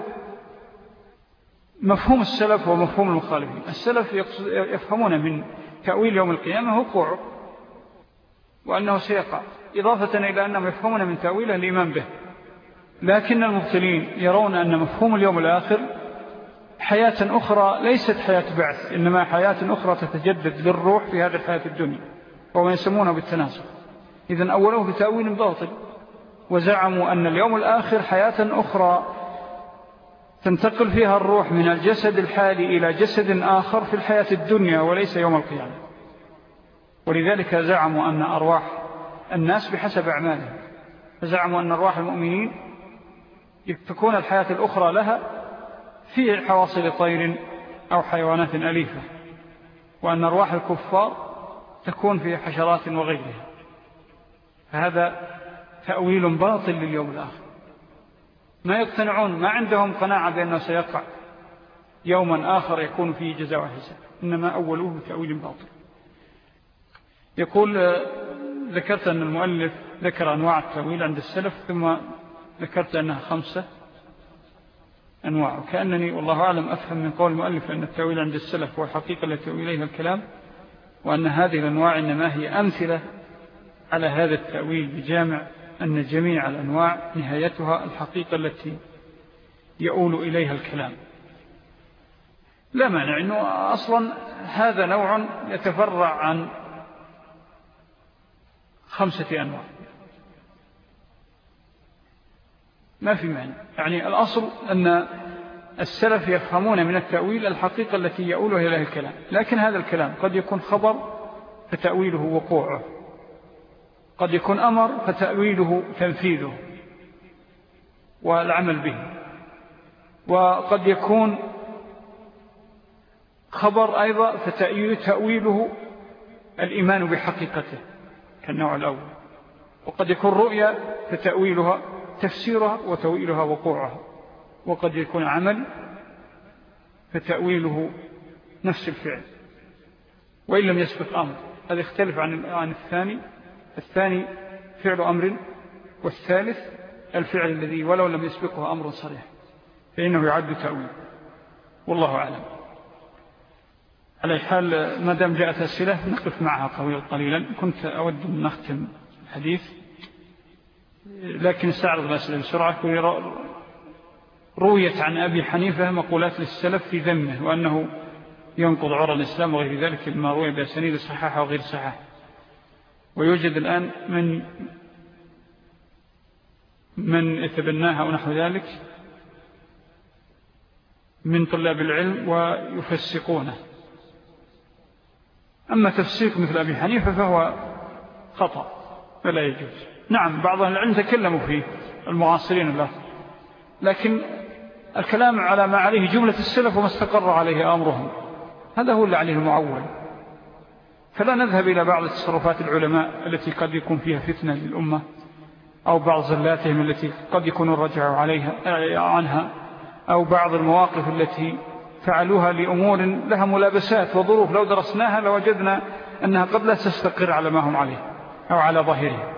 مفهوم السلف ومفهوم المخالفين. السلف يفهمون من تأويل يوم القيامة وقوعه وأنه سيقع إضافة إلى أنهم يفهمون من تأويله الإيمان به. لكن المبتلين يرون أن مفهوم اليوم الآخر حياة أخرى ليست حياة بعث إنما حياة أخرى تتجدد للروح في هذه الحياة الدنيا وما يسمونه بالتناسق إذن أولوه بتأويل باطل وزعموا أن اليوم الآخر حياة أخرى تنتقل فيها الروح من الجسد الحالي إلى جسد آخر في الحياة الدنيا وليس يوم القيامة. ولذلك زعموا أن أرواح الناس بحسب أعمالهم. فزعموا أن أرواح المؤمنين تكون الحياة الأخرى لها في حواصل طير أو حيوانات أليفة وأن أرواح الكفار تكون في حشرات وغيرها. فهذا تأويل باطل لليوم الآخر. ما يقتنعون ما عندهم قناعة بأنه سيقع. يوما آخر يكون فيه جزاء وحساب. إنما أولوه بتأويل باطل. يقول ذكرت أن المؤلف ذكر أنواع التأويل عند السلف ثم ذكرت أنها خمسة أنواع. وكأنني والله أعلم أفهم من قول المؤلف أن التأويل عند السلف هو الحقيقة التي إليها الكلام وأن هذه الأنواع إنما هي أمثلة على هذا التأويل بجامع أن جميع الأنواع نهايتها الحقيقة التي يؤول إليها الكلام. لا مانع أنه أصلا هذا نوع يتفرع عن خمسة أنواع. ما في معنى. يعني الأصل أن السلف يفهمون من التأويل الحقيقة التي يؤولها إليه الكلام. لكن هذا الكلام قد يكون خبر فتأويله وقوعه. قد يكون أمر فتأويله تنفيذه والعمل به. وقد يكون خبر أيضا فتأويله الإيمان بحقيقته. كالنوع الأول. وقد يكون رؤيا فتأويلها تفسيرها وتأويلها وقوعها. وقد يكون عمل فتأويله نفس الفعل. وإن لم يسبق أمر. هذا يختلف عن الثاني. الثاني فعل أمر والثالث الفعل الذي ولو لم يسبقه أمر صريح. فإنه يعد تأويل. والله أعلم. على حال ما دام جاءت أسئلة نقف معها قليلا كنت أود أن نختم الحديث لكن استعرض الأسئلة بسرعة. رويت عن أبي حنيفة مقولات للسلف في ذمه وأنه ينقض عرى الإسلام وغير ذلك ما روي بأسانيد صحاحة وغير صحاح ويوجد الآن من من يتبناها ونحو ذلك من طلاب العلم ويفسقونه. أما تفسيق مثل أبي حنيفة فهو خطأ فلا يجوز. نعم بعض العلم تكلموا فيه المعاصرين له. لكن الكلام على ما عليه جملة السلف وما استقر عليه أمرهم هذا هو اللي عليه المعول. فلا نذهب إلى بعض تصرفات العلماء التي قد يكون فيها فتنة للأمة أو بعض زلاتهم التي قد يكونوا رجعوا عليها عنها أو بعض المواقف التي فعلوها لأمور لها ملابسات وظروف. لو درسناها لوجدنا أنها قد لا تستقر على ما هم عليه أو على ظاهره.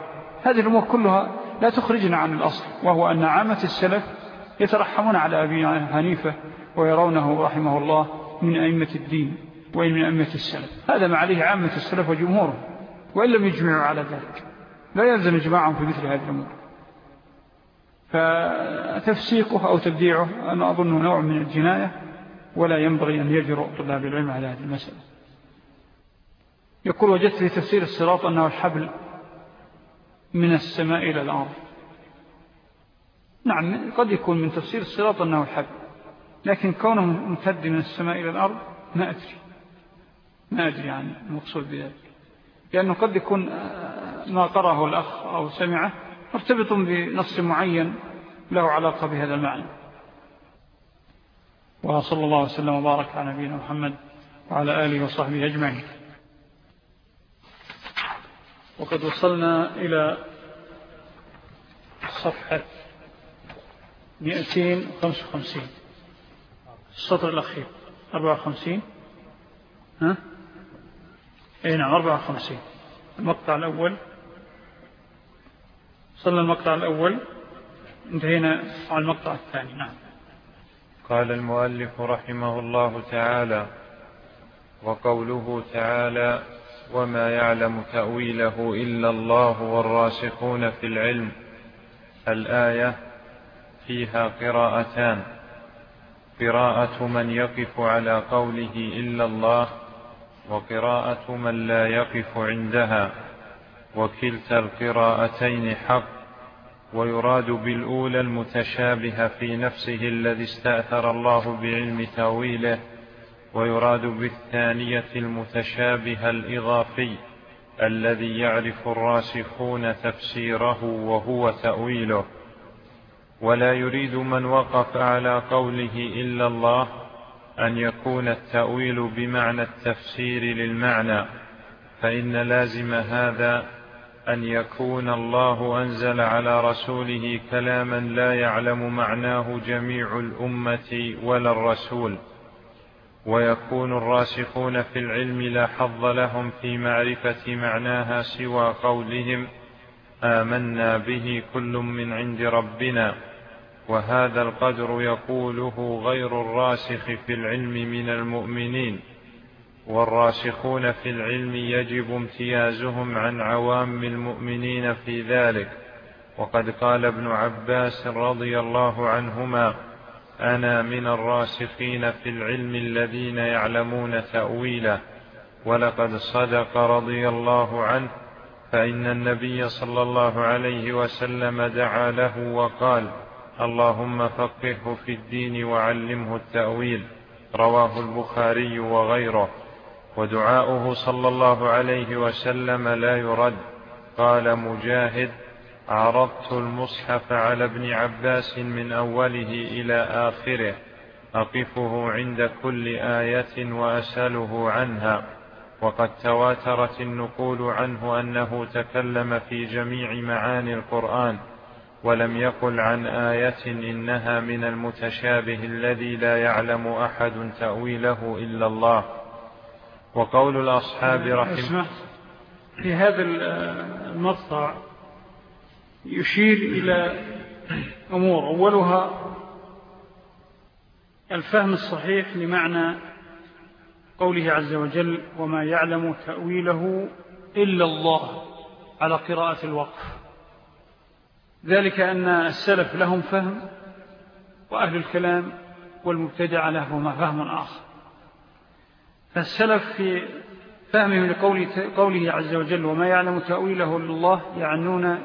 هذه الأمور كلها لا تخرجنا عن الأصل وهو أن عامة السلف يترحمون على أبي حنيفة ويرونه رحمه الله من أئمة الدين وإن من أئمة السلف. هذا ما عليه عامة السلف وجمهورهم وإن لم يجمعوا على ذلك. لا يلزم إجماعهم في مثل هذه الأمور. فتفسيقه أو تبديعه أنا أظنه نوع من الجناية. ولا ينبغي أن يجرؤ طلاب العلم على هذه المسألة. يقول وجدت في تفسير الصراط أنه الحبل من السماء إلى الأرض. نعم قد يكون من تفسير الصراط أنه الحبل لكن كونه ممتد من السماء إلى الأرض ما أدري. ما أدري عن المقصود بذلك. لأنه قد يكون ما قرأه الأخ أو سمعه مرتبط بنص معين له علاقة بهذا المعنى. وصلى الله وسلم وبارك على نبينا محمد وعلى آله وصحبه أجمعين. وقد وصلنا إلى صفحة 255 السطر الأخير 54 ها؟ اي نعم 54 المقطع الأول. صلى المقطع الأول. انتهينا على المقطع الثاني نعم. قال المؤلف رحمه الله تعالى وقوله تعالى وما يعلم تأويله إلا الله والراسخون في العلم الآية فيها قراءتان. قراءة من يقف على قوله إلا الله وقراءة من لا يقف عندها. وكلتا القراءتين حق ويراد بالأولى المتشابه في نفسه الذي استأثر الله بعلم تأويله ويراد بالثانية المتشابه الإضافي الذي يعرف الراسخون تفسيره وهو تأويله. ولا يريد من وقف على قوله إلا الله أن يكون التأويل بمعنى التفسير للمعنى فإن لازم هذا أن يكون الله أنزل على رسوله كلاما لا يعلم معناه جميع الأمة ولا الرسول ويكون الراسخون في العلم لا حظ لهم في معرفة معناها سوى قولهم آمنا به كل من عند ربنا وهذا القدر يقوله غير الراسخ في العلم من المؤمنين. والراسخون في العلم يجب امتيازهم عن عوام المؤمنين في ذلك. وقد قال ابن عباس رضي الله عنهما أنا من الراسخين في العلم الذين يعلمون تأويله. ولقد صدق رضي الله عنه فإن النبي صلى الله عليه وسلم دعا له وقال اللهم فقهه في الدين وعلمه التأويل. رواه البخاري وغيره. ودعاؤه صلى الله عليه وسلم لا يرد. قال مجاهد عرضت المصحف على ابن عباس من أوله إلى آخره أقفه عند كل آية وأسأله عنها. وقد تواترت النقول عنه أنه تكلم في جميع معاني القرآن ولم يقل عن آية إنها من المتشابه الذي لا يعلم أحد تأويله إلا الله. وقول الأصحاب رحمه في هذا المقطع يشير إلى أمور. أولها الفهم الصحيح لمعنى قوله عز وجل وما يعلم تأويله إلا الله على قراءة الوقف. ذلك أن السلف لهم فهم وأهل الكلام والمبتدع لهم فهم آخر. فالسلف في فهمهم لقوله عز وجل وما يعلم تأويله إلا الله يعنون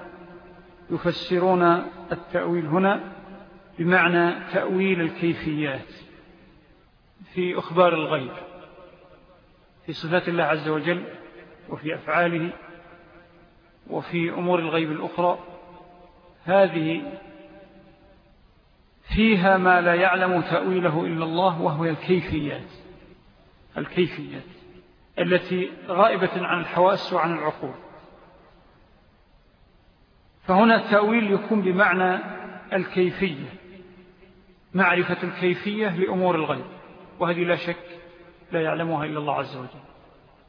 يفسرون التأويل هنا بمعنى تأويل الكيفيات في أخبار الغيب في صفات الله عز وجل وفي أفعاله وفي أمور الغيب الأخرى. هذه فيها ما لا يعلم تأويله إلا الله وهو الكيفيات. الكيفيات التي غائبة عن الحواس وعن العقول. فهنا التأويل يكون بمعنى الكيفية معرفة الكيفية لأمور الغيب وهذه لا شك لا يعلمها إلا الله عز وجل.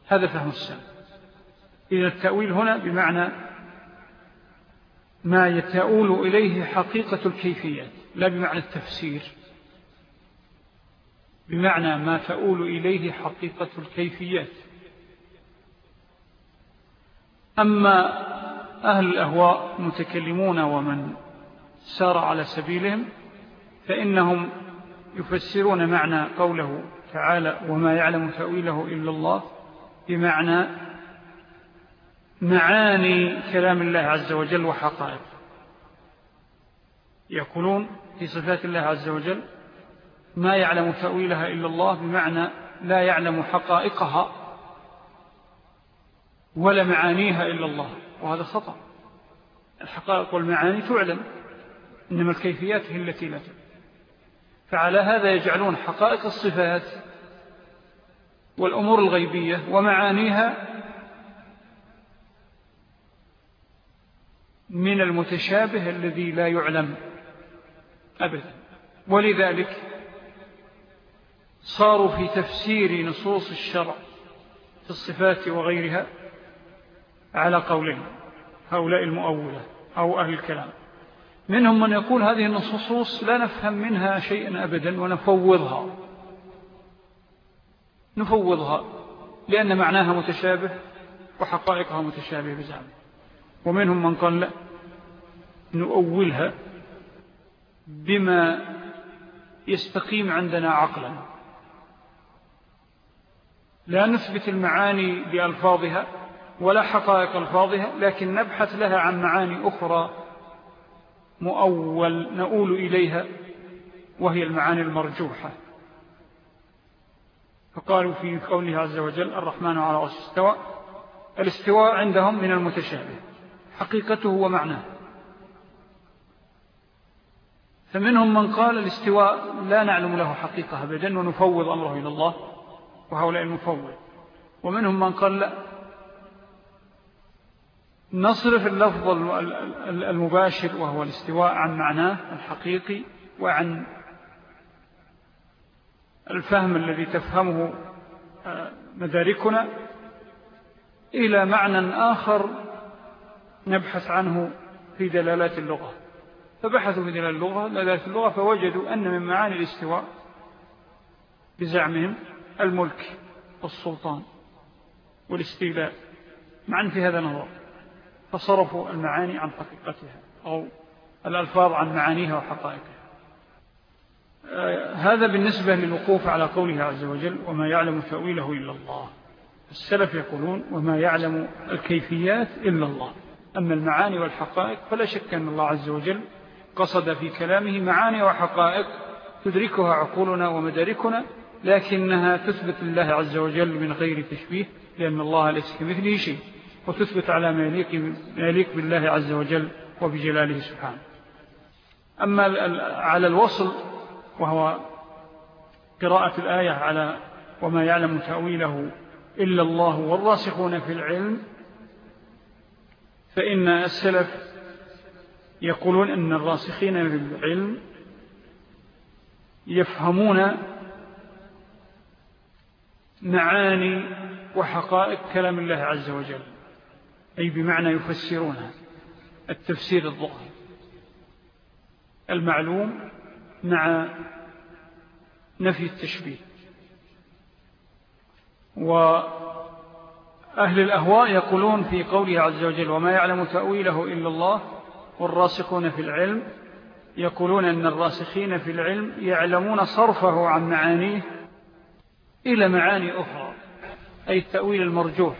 هذا فهم السلام إذا التأويل هنا بمعنى ما يتأول إليه حقيقة الكيفيات لا بمعنى التفسير. بمعنى ما تأول إليه حقيقة الكيفيات. أما أهل الأهواء متكلمون ومن سار على سبيلهم فإنهم يفسرون معنى قوله تعالى وما يعلم تأويله إلا الله بمعنى معاني كلام الله عز وجل وحقائق. يقولون في صفات الله عز وجل ما يعلم تأويلها إلا الله بمعنى لا يعلم حقائقها ولا معانيها إلا الله وهذا خطأ. الحقائق والمعاني تعلم إنما الكيفيات هي التي لا تعلم. فعلى هذا يجعلون حقائق الصفات والأمور الغيبية ومعانيها من المتشابه الذي لا يعلم أبدا. ولذلك صاروا في تفسير نصوص الشرع في الصفات وغيرها على قولين هؤلاء المؤولة أو أهل الكلام. منهم من يقول هذه النصوص لا نفهم منها شيئا أبدا ونفوضها. نفوضها لأن معناها متشابه وحقائقها متشابه بزعمه. ومنهم من قال لا نؤولها بما يستقيم عندنا عقلا. لا نثبت المعاني بألفاظها ولا حقائق ألفاظها لكن نبحث لها عن معاني أخرى مؤول نؤول إليها وهي المعاني المرجوحة. فقالوا في قوله عز وجل الرحمن على رأس استوى. الاستواء عندهم من المتشابه حقيقته ومعناه. فمنهم من قال الاستواء لا نعلم له حقيقة أبدا ونفوض أمره إلى الله. وهؤلاء المفوض. ومنهم من قال لا. نصرف اللفظ المباشر وهو الاستواء عن معناه الحقيقي وعن الفهم الذي تفهمه آه، مداركنا إلى معنى آخر نبحث عنه في دلالات اللغة. فبحثوا في دلالات اللغة, دلالات اللغة فوجدوا أن من معاني الاستواء بزعمهم الملك والسلطان والاستيلاء معا في هذا نظر فصرفوا المعاني عن حقيقتها أو الألفاظ عن معانيها وحقائقها. آه، هذا بالنسبة للوقوف على قوله عز وجل وما يعلم تأويله إلا الله. السلف يقولون وما يعلم الكيفيات إلا الله. أما المعاني والحقائق فلا شك أن الله عز وجل قصد في كلامه معاني وحقائق تدركها عقولنا ومداركنا لكنها تثبت الله عز وجل من غير تشبيه لأن الله ليس كمثله شيء وتثبت على ما يليق بالله عز وجل وبجلاله سبحانه. أما على الوصل وهو قراءة الآية على وما يعلم تأويله إلا الله والراسخون في العلم فإن السلف يقولون أن الراسخين في العلم يفهمون معاني وحقائق كلام الله عز وجل. أي بمعنى يفسرونها التفسير الظاهر. المعلوم مع نفي التشبيه. وأهل الأهواء يقولون في قوله عز وجل وما يعلم تأويله إلا الله. والراسخون في العلم يقولون أن الراسخين في العلم يعلمون صرفه عن معانيه إلى معاني أخرى أي التأويل المرجوح.